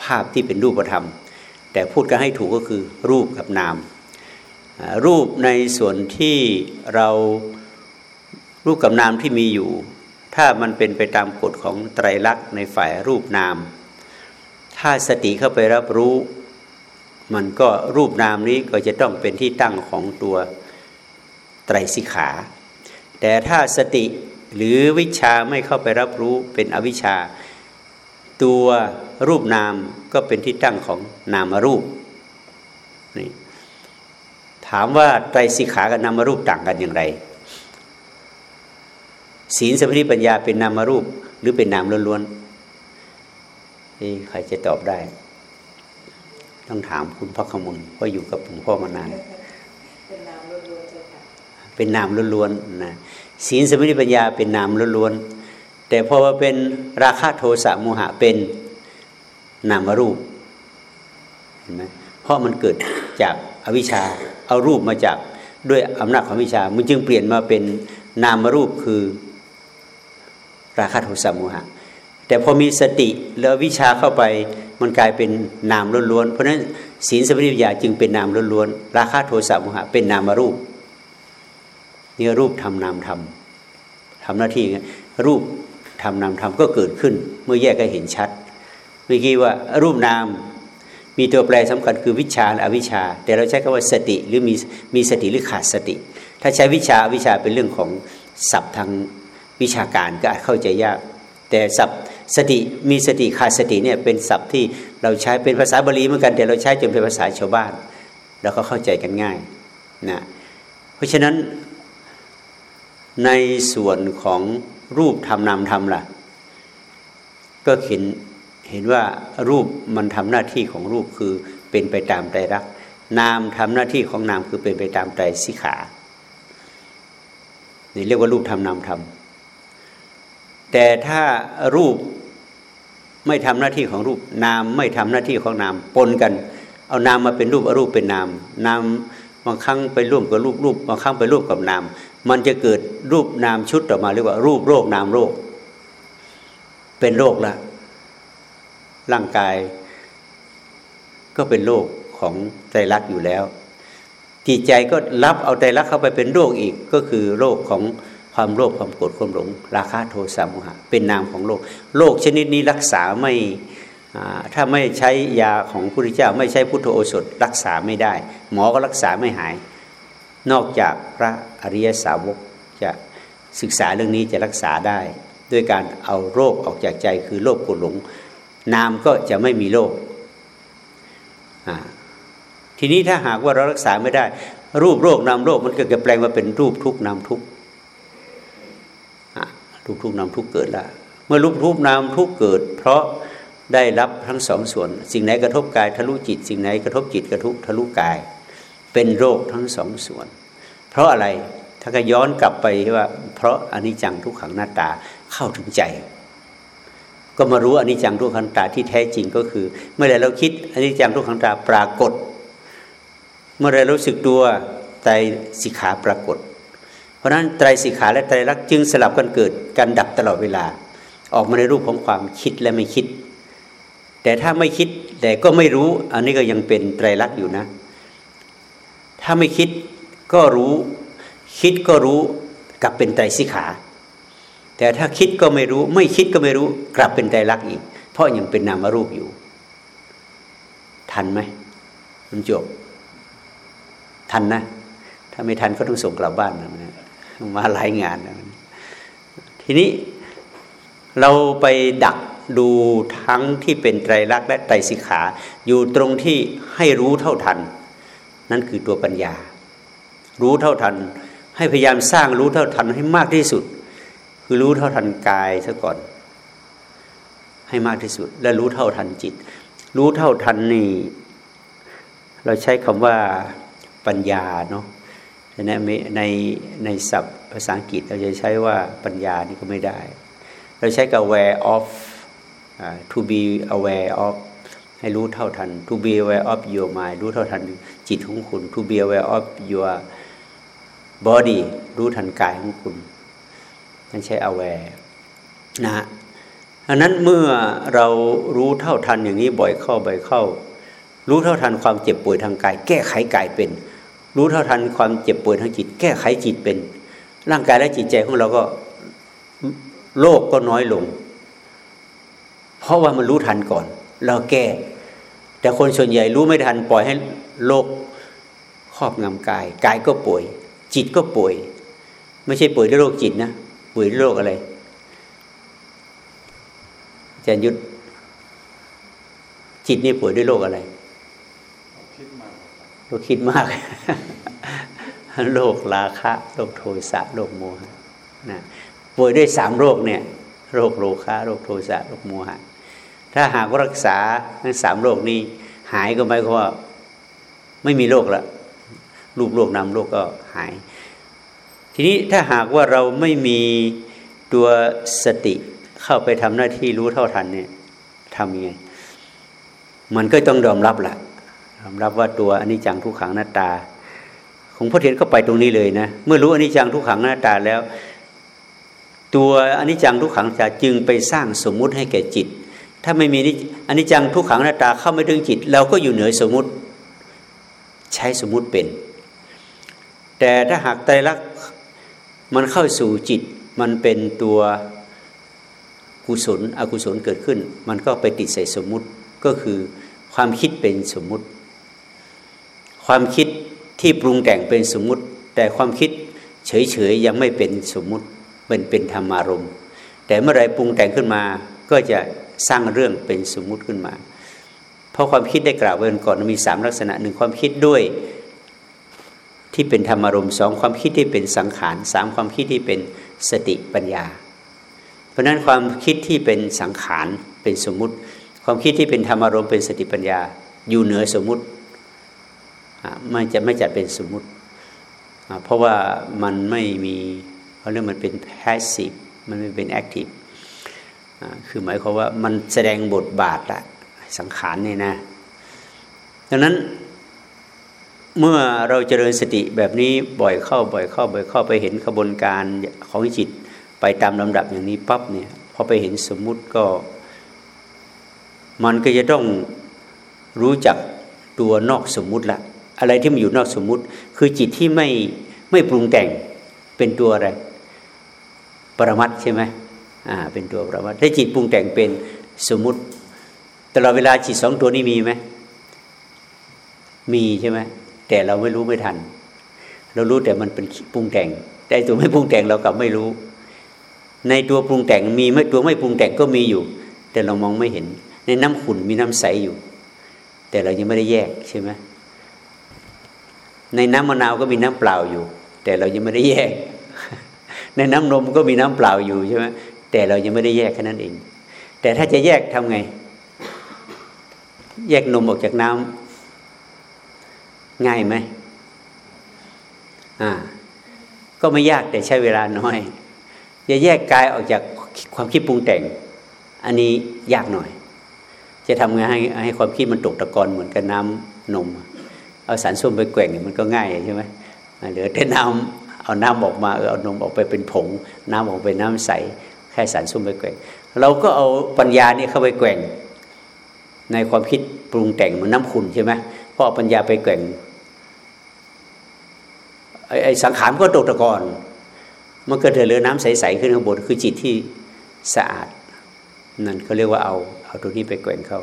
ภาพที่เป็นรูปธรรม แต่พูดกันให้ถูกก็คือรูปกับนาม รูปในส่วนที่เรารูปกับนามที่มีอยู่ ถ้ามันเป็นไปตามกฎของไตรลักษณ์ในฝ่ายรูปนาม ถ้าสติเข้าไปรับรู้ มันก็รูปนามนี้ก็จะต้องเป็นที่ตั้งของตัวไตรสิขา แต่ถ้าสติหรือวิชาไม่เข้าไปรับรู้เป็นอวิชชา ตัวรูปนามก็เป็นที่ตั้งของนามรูปนี่ถามว่าไตรสิขากับนามรูปต่างกันอย่างไร ศีลสมาธิปัญญาเป็นนามรูปหรือเป็นนามล้วนๆ นี่ใครจะตอบได้ ต้องถามคุณพ่อขมุลเพราะอยู่กับหลวงพ่อมานานเป็นนามล้วนๆเจ้าค่ะเป็นนามล้วนๆนะศีลสมาธิปัญญาเป็นนามล้วนๆแต่พอมาเป็นราคะโทสะโมหะเป็นนามรูปเห็นไหมเพราะมันเกิดจากอวิชชาเอารูปมาจากด้วยอำนาจของวิชา มันจึงเปลี่ยนมาเป็นนามรูปคือ ราคะโทสะโมหะ แต่พอมีสติแล้ววิชาเข้าไปมันกลายเป็นนามล้วนๆเพราะฉะนั้นศีลสมาธิปัญญาจึงเป็นนามล้วนๆราคะโทสะโมหะเป็นนามรูปเนี่ยรูปทำนามทำทำหน้าที่ไงรูปทำนามทำก็เกิดขึ้น เมื่อแยกก็เห็นชัดเมื่อกี้ว่ารูปนามมีตัวแปรสำคัญคือวิชาและอวิชา แต่เราใช้คำว่าสติหรือมีมีสติหรือขาดสติ ถ้าใช้วิชาวิชาเป็นเรื่องของศัพท์ทางวิชาการก็อาจเข้าใจยาก แต่ศัพท์ สติมีสติขาดสติเนี่ยเป็นศัพท์ที่เราใช้เป็นภาษาบาลีเหมือนกันแต่เราใช้จนเป็นภาษาชาวบ้าน แล้วก็เข้าใจกันง่ายนะเพราะฉะนั้นในส่วนของรูปทำนามทำล่ะ ก็เห็นเห็นว่ารูปมันทำหน้าที่ของรูปคือเป็นไปตามใจรักนามทำหน้าที่ของนามคือเป็นไปตามใจสิขานี่เรียกว่ารูปทำนามทำแต่ถ้ารูป ไม่ทำหน้าที่ของรูปนามไม่ทำหน้าที่ของนามปนกัน เอานามมาเป็นรูปเอารูปเป็นนามนามบางครั้งไปร่วมกับรูปรูปบางครั้งไปร่วมกับนาม มันจะเกิดรูปนามชุดออกมาเรียกว่า รูปโรคนามโรค เป็นโรคละร่างกาย ก็เป็นโรคของใจรักอยู่แล้วจิตใจก็รับเอาใจรักเข้าไปเป็นโรคอีกก็คือโรคของ ความโลภความโกรธความหลง ราคะโทสะโมหะ เป็นนามของโรคโรคชนิดนี้รักษาไม่ถ้าไม่ใช้ยาของพระพุทธเจ้า ไม่ใช้พุทธโอสถรักษาไม่ได้ หมอก็รักษาไม่หาย นอกจากพระอริยสาวกจะศึกษาเรื่องนี้จะรักษาได้ ด้วยการเอาโรคออกจากใจคือโรคโกรธหลง นามก็จะไม่มีโรคทีนี้ถ้าหากว่าเรารักษาไม่ได้ รูปโรคนามโรคมันก็จะแปลงมาเป็นรูปทุกนามทุก รูปทุกนามทุกเกิดล้วเมื่อรูปรูปนามทุกเกิด เพราะได้รับทั้งสองส่วน สิ่งไหนกระทบกายทะลุจิต สิ่งไหนกระทบจิตกระทบทะลุกาย เป็นโรคทั้งสองส่วน เพราะอะไรถ้าก็ย้อนกลับไปว่า เพราะอนิจจังทุกขังหน้าตาเข้าถึงใจ ก็มารู้อนิจจังทุกขังตาที่แท้จริงก็คือ เมื่อไรเราคิดอนิจจังทุกขังตาปรากฏ เมื่อไรรู้สึกตัวไตรสิกขาปรากฏ ราะฉะนั้นไตรสิกขาและไตรลักษณ์จึงสลับกันเกิดการดับตลอดเวลา ออกมาในรูปของความคิดและไม่คิด แต่ถ้าไม่คิดแต่ก็ไม่รู้ อันนี้ก็ยังเป็นไตรลักษณ์อยู่นะ ถ้าไม่คิดก็รู้ คิดก็รู้กลับเป็นไตรสิกขา แต่ถ้าคิดก็ไม่รู้ ไม่คิดก็ไม่รู้ กลับเป็นไตรลักษณ์อีก เพราะยังเป็นนามรูปอยู่ ทันไหมมันจบทันนะ ถ้าไม่ทันก็ต้องส่งกลับบ้านนะ มาหลายงานนะทีนี้เราไปดักดูทั้งที่เป็นไตรลักษณ์และไตรสิกขา อยู่ตรงที่ให้รู้เท่าทัน นั่นคือตัวปัญญา รู้เท่าทัน ให้พยายามสร้างรู้เท่าทันให้มากที่สุด คือรู้เท่าทันกายซะก่อน ให้มากที่สุด และรู้เท่าทันจิต รู้เท่าทันนี่ เราใช้คำว่าปัญญาเนาะ ในในในศัพท์ภาษาอังกฤษเราจะใช้ว่าปัญญานี่ก็ไม่ได้ เราใช้กับ aware of uh, to be aware of ให้รู้เท่าทัน to be aware of your mind รู้เท่าทันจิตของคุณ to be aware of your body รู้ทันกายของคุณนั่นใช้ aware นะฮะอันนั้นเมื่อเรารู้เท่าทันอย่างนี้บ่อยเข้าบ่อยเข้า รู้เท่าทันความเจ็บป่วยทางกาย แก้ไขกายเป็น รู้เท่าทันความเจ็บป่วยทางจิต แก้ไขจิตเป็น ร่างกายและจิตใจของเราก็โรคกก็น้อยลง เพราะว่ามันรู้ทันก่อน เราแก้ แต่คนส่วนใหญ่รู้ไม่ทันปล่อยให้โรคครอบงำกาย กายก็ป่วย จิตก็ป่วย ไม่ใช่ป่วยด้วยโรคจิตนะป่วยด้วยโรคอะไรอาจารย์ยุทธจิตนี่ป่วยด้วยโรคอะไรากโรคคิดมาก โรคราคะโรคโทสะโรคโมหะนะป่วยด้วยสามโรคเนี่ยโรคโลคะโรคโทสะโรคโมหะ ถ้าหากรักษาทั้งสามโรคนี้ หายก็หมายความว่า ไม่มีโรคละรูปโรคนามโรคก็หาย ทีนี้ถ้าหากว่าเราไม่มีตัวสติเข้าไปทำหน้าที่รู้เท่าทันเนี่ยทำยังไง มันก็ต้องยอมรับละ อมรับว่าตัวอนิจจังทุกขังหน้าตา ของพระเทียนก็ไปตรงนี้เลยนะเมื่อรู้อนิจจังทุกขังหน้าตาแล้ว ตัวอนิจจังทุกขังจะจึงไปสร้างสมมุติให้แก่จิต ถ้าไม่มีอนิจจังทุกขังหน้าตาเข้าไม่ถึงจิต เราก็อยู่เหนือสมมุติ ใช้สมมุติเป็น แต่ถ้าหากไตรลักษณ์มันเข้าสู่จิตมันเป็นตัวกุศลอกุศลเกิดขึ้น มันก็ไปติดใส่สมมุติก็คือความคิดเป็นสมมุติ ความคิดที่ปรุงแต่งเป็นสมมุติ แต่ความคิดเฉยๆยังไม่เป็นสมมุติเป็นเป็นธรรมารมณ์แต่เมื่อไรปรุงแต่งขึ้นมาก็จะสร้างเรื่องเป็นสมมุติขึ้นมา เพราะความคิดได้กล่าวไว้ก่อนมีสามลักษณะหนึ่งความคิดด้วยที่เป็นธรรมารมณ์สองความคิดที่เป็นสังขารสามความคิดที่เป็นสติปัญญา เพราะนั้นความคิดที่เป็นสังขารเป็นสมมุติ ความคิดที่เป็นธรรมารมณ์เป็นสติปัญญา อยู่เหนือสมมุติ มันจะไม่จัดเป็นสมมุติ เพราะว่ามันไม่มีเขาเรียกมันเป็น passive มันไม่เป็น active คือหมายความว่ามันแสดงบทบาทละสังขารเนี่ยนะ ดังนั้นเมื่อเราเจริญสติแบบนี้บ่อยเข้าบ่อยเข้าบ่อยเข้าไปเห็นขบวนการของจิตไปตามลำดับอย่างนี้ปั๊บเนี่ยพอไปเห็นสมมุติก็ มันก็จะต้องรู้จักตัวนอกสมมุติละ อะไรที่มันอยู่นอกสมมุติ คือจิตที่ไม่ไม่ปรุงแต่งเป็นตัวอะไร ปรมัตใช่ไหมอ่าเป็นตัวปรมัตถ้าจิตปรุงแต่งเป็นสมมุติตลอดเวลาจิตสองตัวนี้มีไหมมีใช่ไหมแต่เราไม่รู้ไม่ทัน เรารู้แต่มันเป็นปรุงแต่ง แต่ตัวไม่ปรุงแต่งเรากลับไม่รู้ ในตัวปรุงแต่งมีไม่ตัวไม่ปรุงแต่งก็มีอยู่ แต่เรามองไม่เห็น ในน้ำขุ่นมีน้ำใสอยู่ แต่เรายังไม่ได้แยกใช่ไหม ในน้ำมะนาวก็มีน้ำเปล่าอยู่ แต่เรายังไม่ได้แยก ในน้ำนมก็มีน้ำเปล่าอยู่ใช่ไหมแต่เรายังไม่ได้แยกแค่นั้นเอง แต่ถ้าจะแยกทำไง แยกนมออกจากน้ำง่ายไหมอ่า ก็ไม่ยากแต่ใช้เวลาน้อยจะแยกกายออกจากความคิดปรุงแต่ง อันนี้ยากหน่อย จะทำไงให้ให้ความคิดมันตกตะกอนเหมือนกับน้ำนม เอาสารส้มไปแกว่งมันก็ง่ายใช่ไหมเหลือแต่น้ำเอาน้ำออกมาเออเอานมออกไปเป็นผง น้ำออกไปน้ำใสแค่สารส้มไปแกว่ง เราก็เอาปัญญานี่เข้าไปแกว่ง ในความคิดปรุงแต่งเหมือนน้ำขุนใช่ไหมพอเอาปัญญาไปแกว่งไอ้สังขารก็ตกตะกอนมันก็เหลือน้ำใสๆขึ้นข้างบนคือจิตที่สะอาดนั่นเขาเรียกว่าเอาเอาตัวนี้ไปแกว่งเขา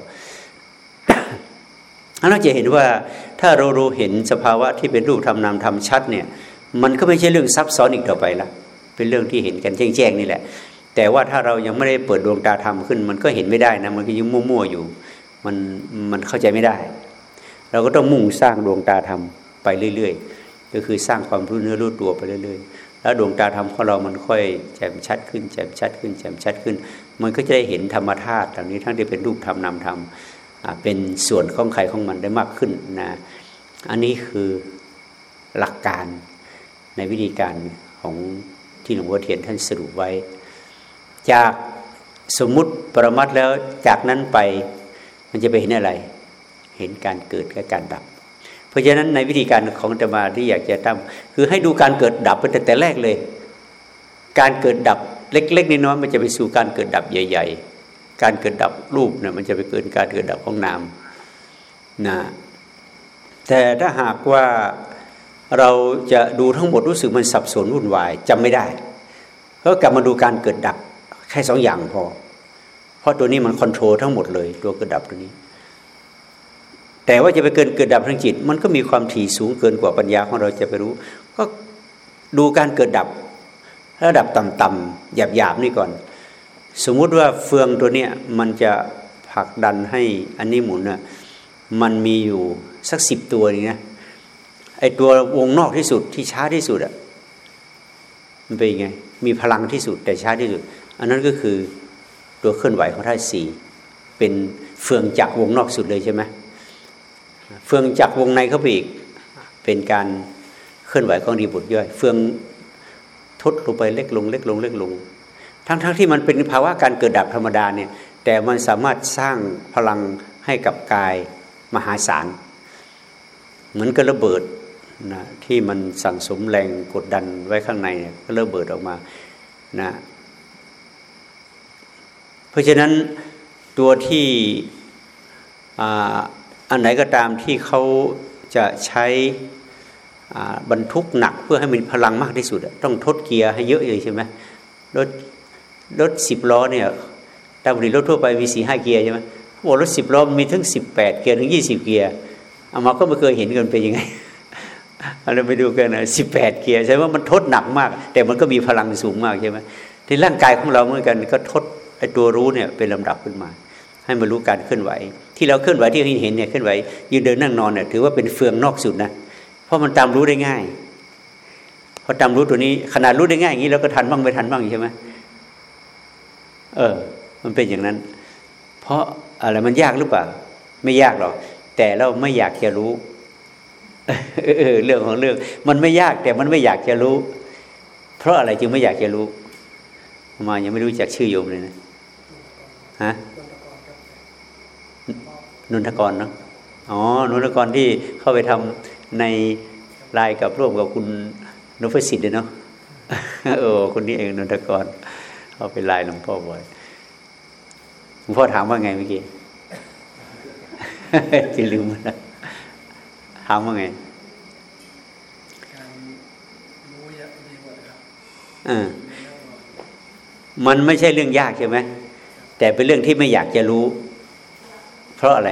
เราจะเห็นว่าถ้าเรารู้เห็นสภาวะที่เป็นรูปธรรมนามธรรมชัดเนี่ย มันก็ไม่ใช่เรื่องซับซ้อนอีกต่อไปละเป็นเรื่องที่เห็นกันแจ้งๆนี่แหละ แต่ว่าถ้าเรายังไม่ได้เปิดดวงตาธรรมขึ้น มันก็เห็นไม่ได้นะมันก็ยังมั่วๆอยู่ มันมันเข้าใจไม่ได้ เราก็ต้องมุ่งสร้างดวงตาธรรมไปเรื่อย ๆ ก็คือสร้างความรู้เนื้อรู้ตัวไปเรื่อย ๆแล้วดวงตาธรรมของเรามันค่อยแจ่มชัดขึ้นแจ่มชัดขึ้นแจ่มชัดขึ้น มันก็จะได้เห็นธรรมธาตุเหล่านี้ทั้งที่เป็นรูปธรรมนามธรรม เป็นส่วนของใครของมันได้มากขึ้นนะอันนี้คือหลักการในวิธีการของที่หลวงพ่อเทียนท่านสรุปไว้ จากสมมุติปรมัตแล้วจากนั้นไปมันจะไปเห็นอะไร เห็นการเกิดกับการดับ เพราะฉะนั้นในวิธีการของธรรมาที่อยากจะทำคือให้ดูการเกิดดับไปแต่แต่แรกเลย การเกิดดับเล็ก ๆน้อยๆมันจะไปสู่การเกิดดับใหญ่ ๆ การเกิดดับรูปเนี่ยมันจะไปเกิดการเกิดดับของนามนะแต่ถ้าหากว่าเราจะดูทั้งหมดรู้สึกมันสับสนวุ่นวายจำไม่ได้ก็กลับมาดูการเกิดดับแค่สองอย่างพอ เพราะตัวนี้มันคอนโทรลทั้งหมดเลย ตัวเกิดดับตัวนี้ แต่ว่าจะไปเกินเกิดดับทางจิต มันก็มีความถี่สูงเกินกว่าปัญญาของเราจะไปรู้ ก็ดูการเกิดดับระดับต่ำๆหยาบๆนี่ก่อน สมมุติว่าเฟืองตัวเนี้ยมันจะผลักดันให้อันนี้หมุนน่ะมันมีอยู่สักสิบตัวนี่นะไอตัววงนอกที่สุดที่ช้าที่สุดอะมันเป็นยังไงมีพลังที่สุดแต่ช้าที่สุด อันนั้นก็คือตัวเคลื่อนไหวของธาตุสี่เป็นเฟืองจักวงนอกสุดเลยใช่ไหมเฟืองจักวงในเข้าไปอีกเป็นการเคลื่อนไหวของดีบุตรย่อย เฟืองทดลงไปเล็กลงเล็กลงเล็กลง ทั้งๆทที่มันเป็นภาวะการเกิดดับธรรมดาเนี่ยแต่มันสามารถสร้างพลังให้กับกายมหาศาล เหมือนกับระเบิดนะที่มันสั่งสมแรงกดดันไว้ข้างในเนี่ยก็ระเบิดออกมานะเพราะฉะนั้นตัวที่อันไหนก็ตามที่เขาจะใช้บรรทุกหนักเพื่อให้มีพลังมากที่สุด ต้องทดเกียร์ให้เยอะเลยใช่ไหมรถ รถสิบล้อเนี่ยตามปกติรถทั่วไปมีสี่ห้าเกียร์ใช่ไหมโอ้รถสิบล้อมีถึงสิบแปดเกียร์ถึงยี่สิบเกียร์เอามาก็ไม่เคยเห็นกันเป็นยังไงเราไปดูกันนะสิบแปดเกียร์ใช่ไหมมันทดหนักมาก แต่มันก็มีพลังสูงมากใช่ไหมที่ร่างกายของเราเหมือนกันก็ทดไอตัวรู้เนี่ยเป็นลำดับขึ้นมา ให้มารู้การเคลื่อนไหว ที่เราเคลื่อนไหวที่เห็นเนี่ยเคลื่อนไหวยืนเดินนั่งนอนเนี่ยถือว่าเป็นเฟืองนอกสุดนะเพราะมันตามรู้ได้ง่ายพอตามรู้ตัวนี้ขนาดรู้ได้ง่ายอย่างนี้เราก็ทันบ้างไม่ทันบ้างใช่ไหม เออ มันเป็นอย่างนั้น เพราะอะไรมันยากหรือเปล่า ไม่ยากหรอกแต่เราไม่อยากจะรู้เออเรื่องของเรื่อง มันไม่ยากแต่มันไม่อยากจะรู้ เพราะอะไรจึงไม่อยากจะรู้ มายังไม่รู้จักชื่อโยมเลยนะฮะนุนทกรเนาะอ๋อนุนทกรที่เข้าไปทำในลายกับร่วมกับคุณนพสิทธิ์เนาะเออคนนี้เองนุนทกร เขาไปลายหลวงพ่อบ่อยหลวงพ่อถามว่าไงเมื่อกี้จะลืมแล้วถามว่าไงมันไม่ใช่เรื่องยากใช่ไหมแต่เป็นเรื่องที่ไม่อยากจะรู้ เพราะอะไร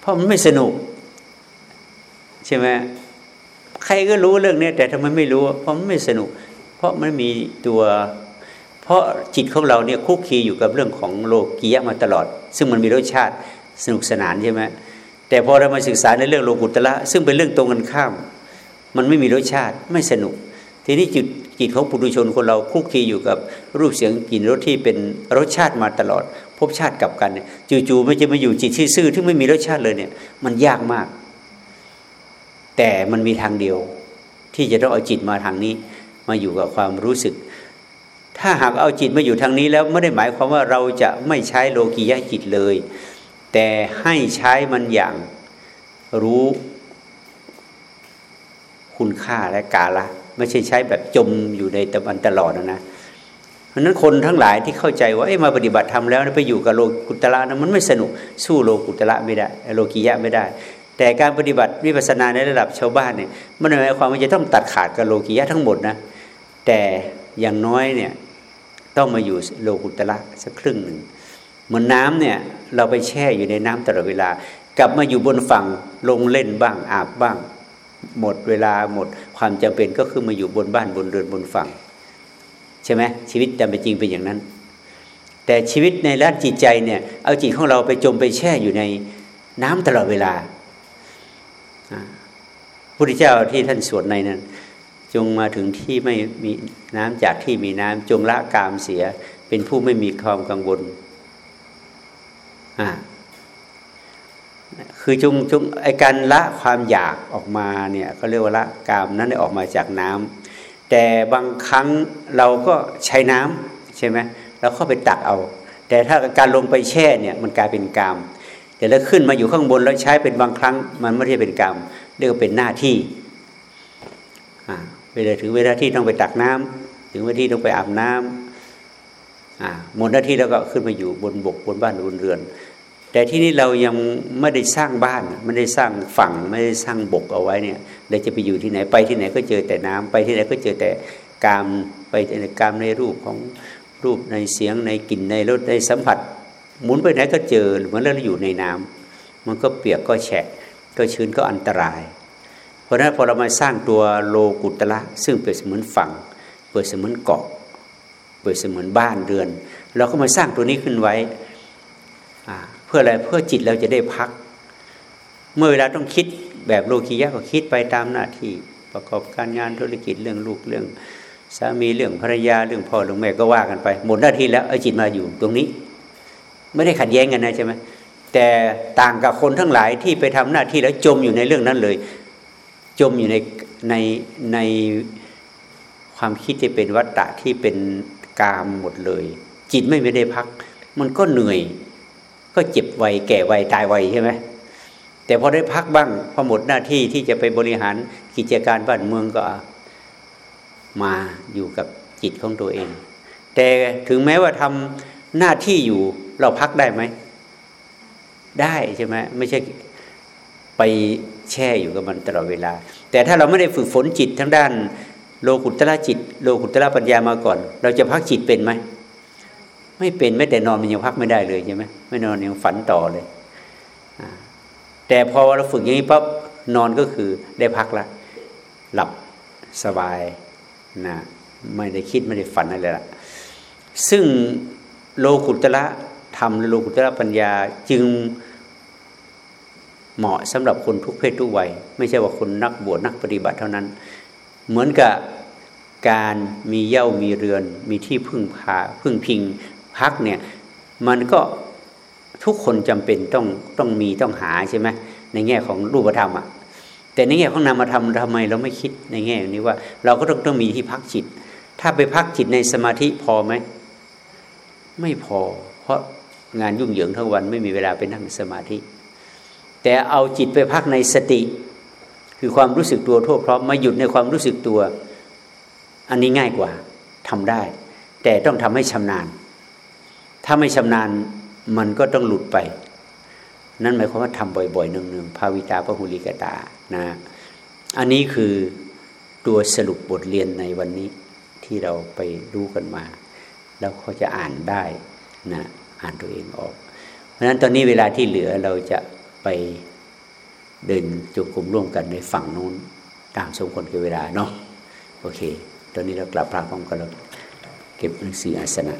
เพราะมันไม่สนุก ใช่ไหมใครก็รู้เรื่องนี้แต่ทำไมไม่รู้เพราะมันไม่สนุกเพ ราะมันมีตัว เพราะจิตของเราเนี่ยคุกคีอยู่กับเรื่องของโลกียะมาตลอด ซึ่งมันมีรสชาติสนุกสนานใช่ไหมแต่พอเรามาศึกษาในเรื่องโลกุตละ ซึ่งเป็นเรื่องตรงกันข้าม มันไม่มีรสชาติไม่สนุก ทีนี้จิตจิตของปุถุชนคนเราคุกคีอยู่กับรูปเสียงกลิ่นรสที่เป็นรสชาติมาตลอด พบชาติกับกันเนี่ยจู่ๆไม่จะมาอยู่จิตซื่อที่ไม่มีรสชาติเลยเนี่ย มันยากมาก แต่มันมีทางเดียว ที่จะต้องเอาจิตมาทางนี้ มาอยู่กับความรู้สึก ถ้าหากเอาจิตมาอยู่ทางนี้แล้วไม่ได้หมายความว่าเราจะไม่ใช้โลกียะจิตเลย แต่ให้ใช้มันอย่างรู้คุณค่าและกาละไม่ใช่ใช้แบบจมอยู่ในตะวันตลอดนะนะเพราะนั้นคนทั้งหลายที่เข้าใจว่าเอ้มาปฏิบัติธรรมแล้วไปอยู่กับโลกุตละนะมันไม่สนุกสู้โลกุตละไม่ได้โลกียะไม่ได้ แต่การปฏิบัติวิปัสสนาในระดับชาวบ้านเนี่ยมันหมายความว่าจะต้องตัดขาดกับโลกียะทั้งหมดนะ แต่อย่างน้อยเนี่ยต้องมาอยู่โลกุตละสักครึ่งหนึ่งเหมือนน้ำเนี่ยเราไปแช่อยู่ในน้ำตลอดเวลา กลับมาอยู่บนฝั่งลงเล่นบ้างอาบบ้าง หมดเวลาหมดความจำเป็นก็คือมาอยู่บนบ้านบนเรือนบนฝั่ง ใช่ไหมชีวิตจำเป็นจริงเป็นอย่างนั้น แต่ชีวิตในด้านจิตใจเนี่ยเอาจิตของเราไปจมไปแช่อยู่ในน้ำตลอดเวลาพระพุทธเจ้าที่ท่านสวดในนั้น จงมาถึงที่ไม่มีน้ำจากที่มีน้ำจงละกามเสีย เป็นผู้ไม่มีความกังวลอะคือจงจงไอการละความอยากออกมาเนี่ยเขาเรียกว่าละกามนั้นได้ออกมาจากน้ำแต่บางครั้งเราก็ใช้น้ำใช่ไหมเราเข้าไปตักเอา แต่ถ้าการลงไปแช่เนี่ยมันกลายเป็นกาม แต่แล้วขึ้นมาอยู่ข้างบนแล้วใช้เป็นบางครั้ง มันไม่ใช่เป็นกามเรียกว่าเป็นหน้าที่ เวลาถึงเวลาที่ต้องไปตักน้ำถึงเวลาที่ต้องไปอาบน้ำหมดหน้าที่แล้วก็ขึ้นมาอยู่บนบกบนบ้านบนเรือน แต่ที่นี้เรายังไม่ได้สร้างบ้านไม่ได้สร้างฝั่งไม่ได้สร้างบกเอาไว้เนี่ยเราจะไปอยู่ที่ไหนไปที่ไหนก็เจอแต่น้ำไปที่ไหนก็เจอแต่กามไปในกามในรูปของรูปในเสียงในกลิ่นในรสในสัมผัส หมุนไปไหนก็เจอเหมือนเราอยู่ในน้ำมันก็เปียกก็แฉะก็ชื้นก็อันตราย เพราะนั้นพอเรามาสร้างตัวโลกุตละซึ่งเปรียบเสมือนฝั่ง เปิดเสมือนเกาะ เปิดเสมือนบ้านเรือน เราก็มาสร้างตัวนี้ขึ้นไว้เพื่ออะไรเพื่อจิตเราจะได้พัก เมื่อเวลาต้องคิดแบบโลกียะก็คิดไปตามหน้าที่ประกอบการงานธุรกิจเรื่องลูกเรื่องสามีเรื่องภรรยาเรื่องพ่อเรื่องแม่ก็ว่ากันไป หมดหน้าที่แล้วเอาจิตมาอยู่ตรงนี้ ไม่ได้ขัดแย้งกันนะใช่ไหมแต่ต่างกับคนทั้งหลายที่ไปทำหน้าที่แล้วจมอยู่ในเรื่องนั้นเลย จมอยู่ในในในความคิดที่เป็นวัฏฏะที่เป็นกามหมดเลย จิตไม่ได้พัก มันก็เหนื่อย ก็เจ็บไวแก่ไวตายไวใช่ไหมแต่พอได้พักบ้างพอหมดหน้าที่ที่จะไปบริหารกิจการบ้านเมืองก็มาอยู่กับจิตของตัวเอง แต่ถึงแม้ว่าทำหน้าที่อยู่เราพักได้ไหม ได้ใช่ไหมไม่ใช่ไป แช่อยู่กับมันตลอดเวลา แต่ถ้าเราไม่ได้ฝึกฝนจิตทั้งด้าน โลกุตละจิต โลกุตละปัญญามาก่อน เราจะพักจิตเป็นไหมไม่เป็นไม่แต่นอนมันยังพักไม่ได้เลยใช่ไหมไม่นอนยังฝันต่อเลยแต่พอเราฝึกอย่างนี้ปั๊บนอนก็คือได้พักละ หลับสบายนะไม่ได้คิดไม่ได้ฝันอะไรละซึ่งโลกุตละธรรมโลกุตละปัญญาจึง เหมาะสำหรับคนทุกเพศทุกวัย ไม่ใช่ว่าคนนักบวชนักปฏิบัติเท่านั้น เหมือนกับการมีเย่ามีเรือน มีที่พึ่งพาพึ่งพิงพักเนี่ยมันก็ทุกคนจำเป็นต้องต้องมีต้องหาใช่ไหมในแง่ของรูปธรรมอะแต่ในแง่ของนามธรรมทำไมเราไม่คิดในแง่นี้ว่า เราก็ต้องต้องมีที่พักจิต ถ้าไปพักจิตในสมาธิพอไหมไม่พอ เพราะงานยุ่งเหยิงทั้งวันไม่มีเวลาไปนั่งสมาธิ แต่เอาจิตไปพักในสติ คือความรู้สึกตัวทั่วพร้อมมาหยุดในความรู้สึกตัว อันนี้ง่ายกว่าทำได้ แต่ต้องทำให้ชำนาญ ถ้าไม่ชำนาญมันก็ต้องหลุดไป นั่นหมายความว่าทำบ่อยๆเนืองๆภาวิตาพหุลิกตานะอันนี้คือตัวสรุปบทเรียนในวันนี้ที่เราไปรู้กันมา แล้วเขาจะอ่านได้นะอ่านตัวเองออก เพราะฉะนั้นตอนนี้เวลาที่เหลือเราจะ ไปเดินจุกกลุ่มร่วมกันในฝั่งนู้น ตามสมควรกับเวลาเนาะโอเค ตอนนี้เรากลับพระพร้อมกันแล้วเก็บหนังสืออาสนะ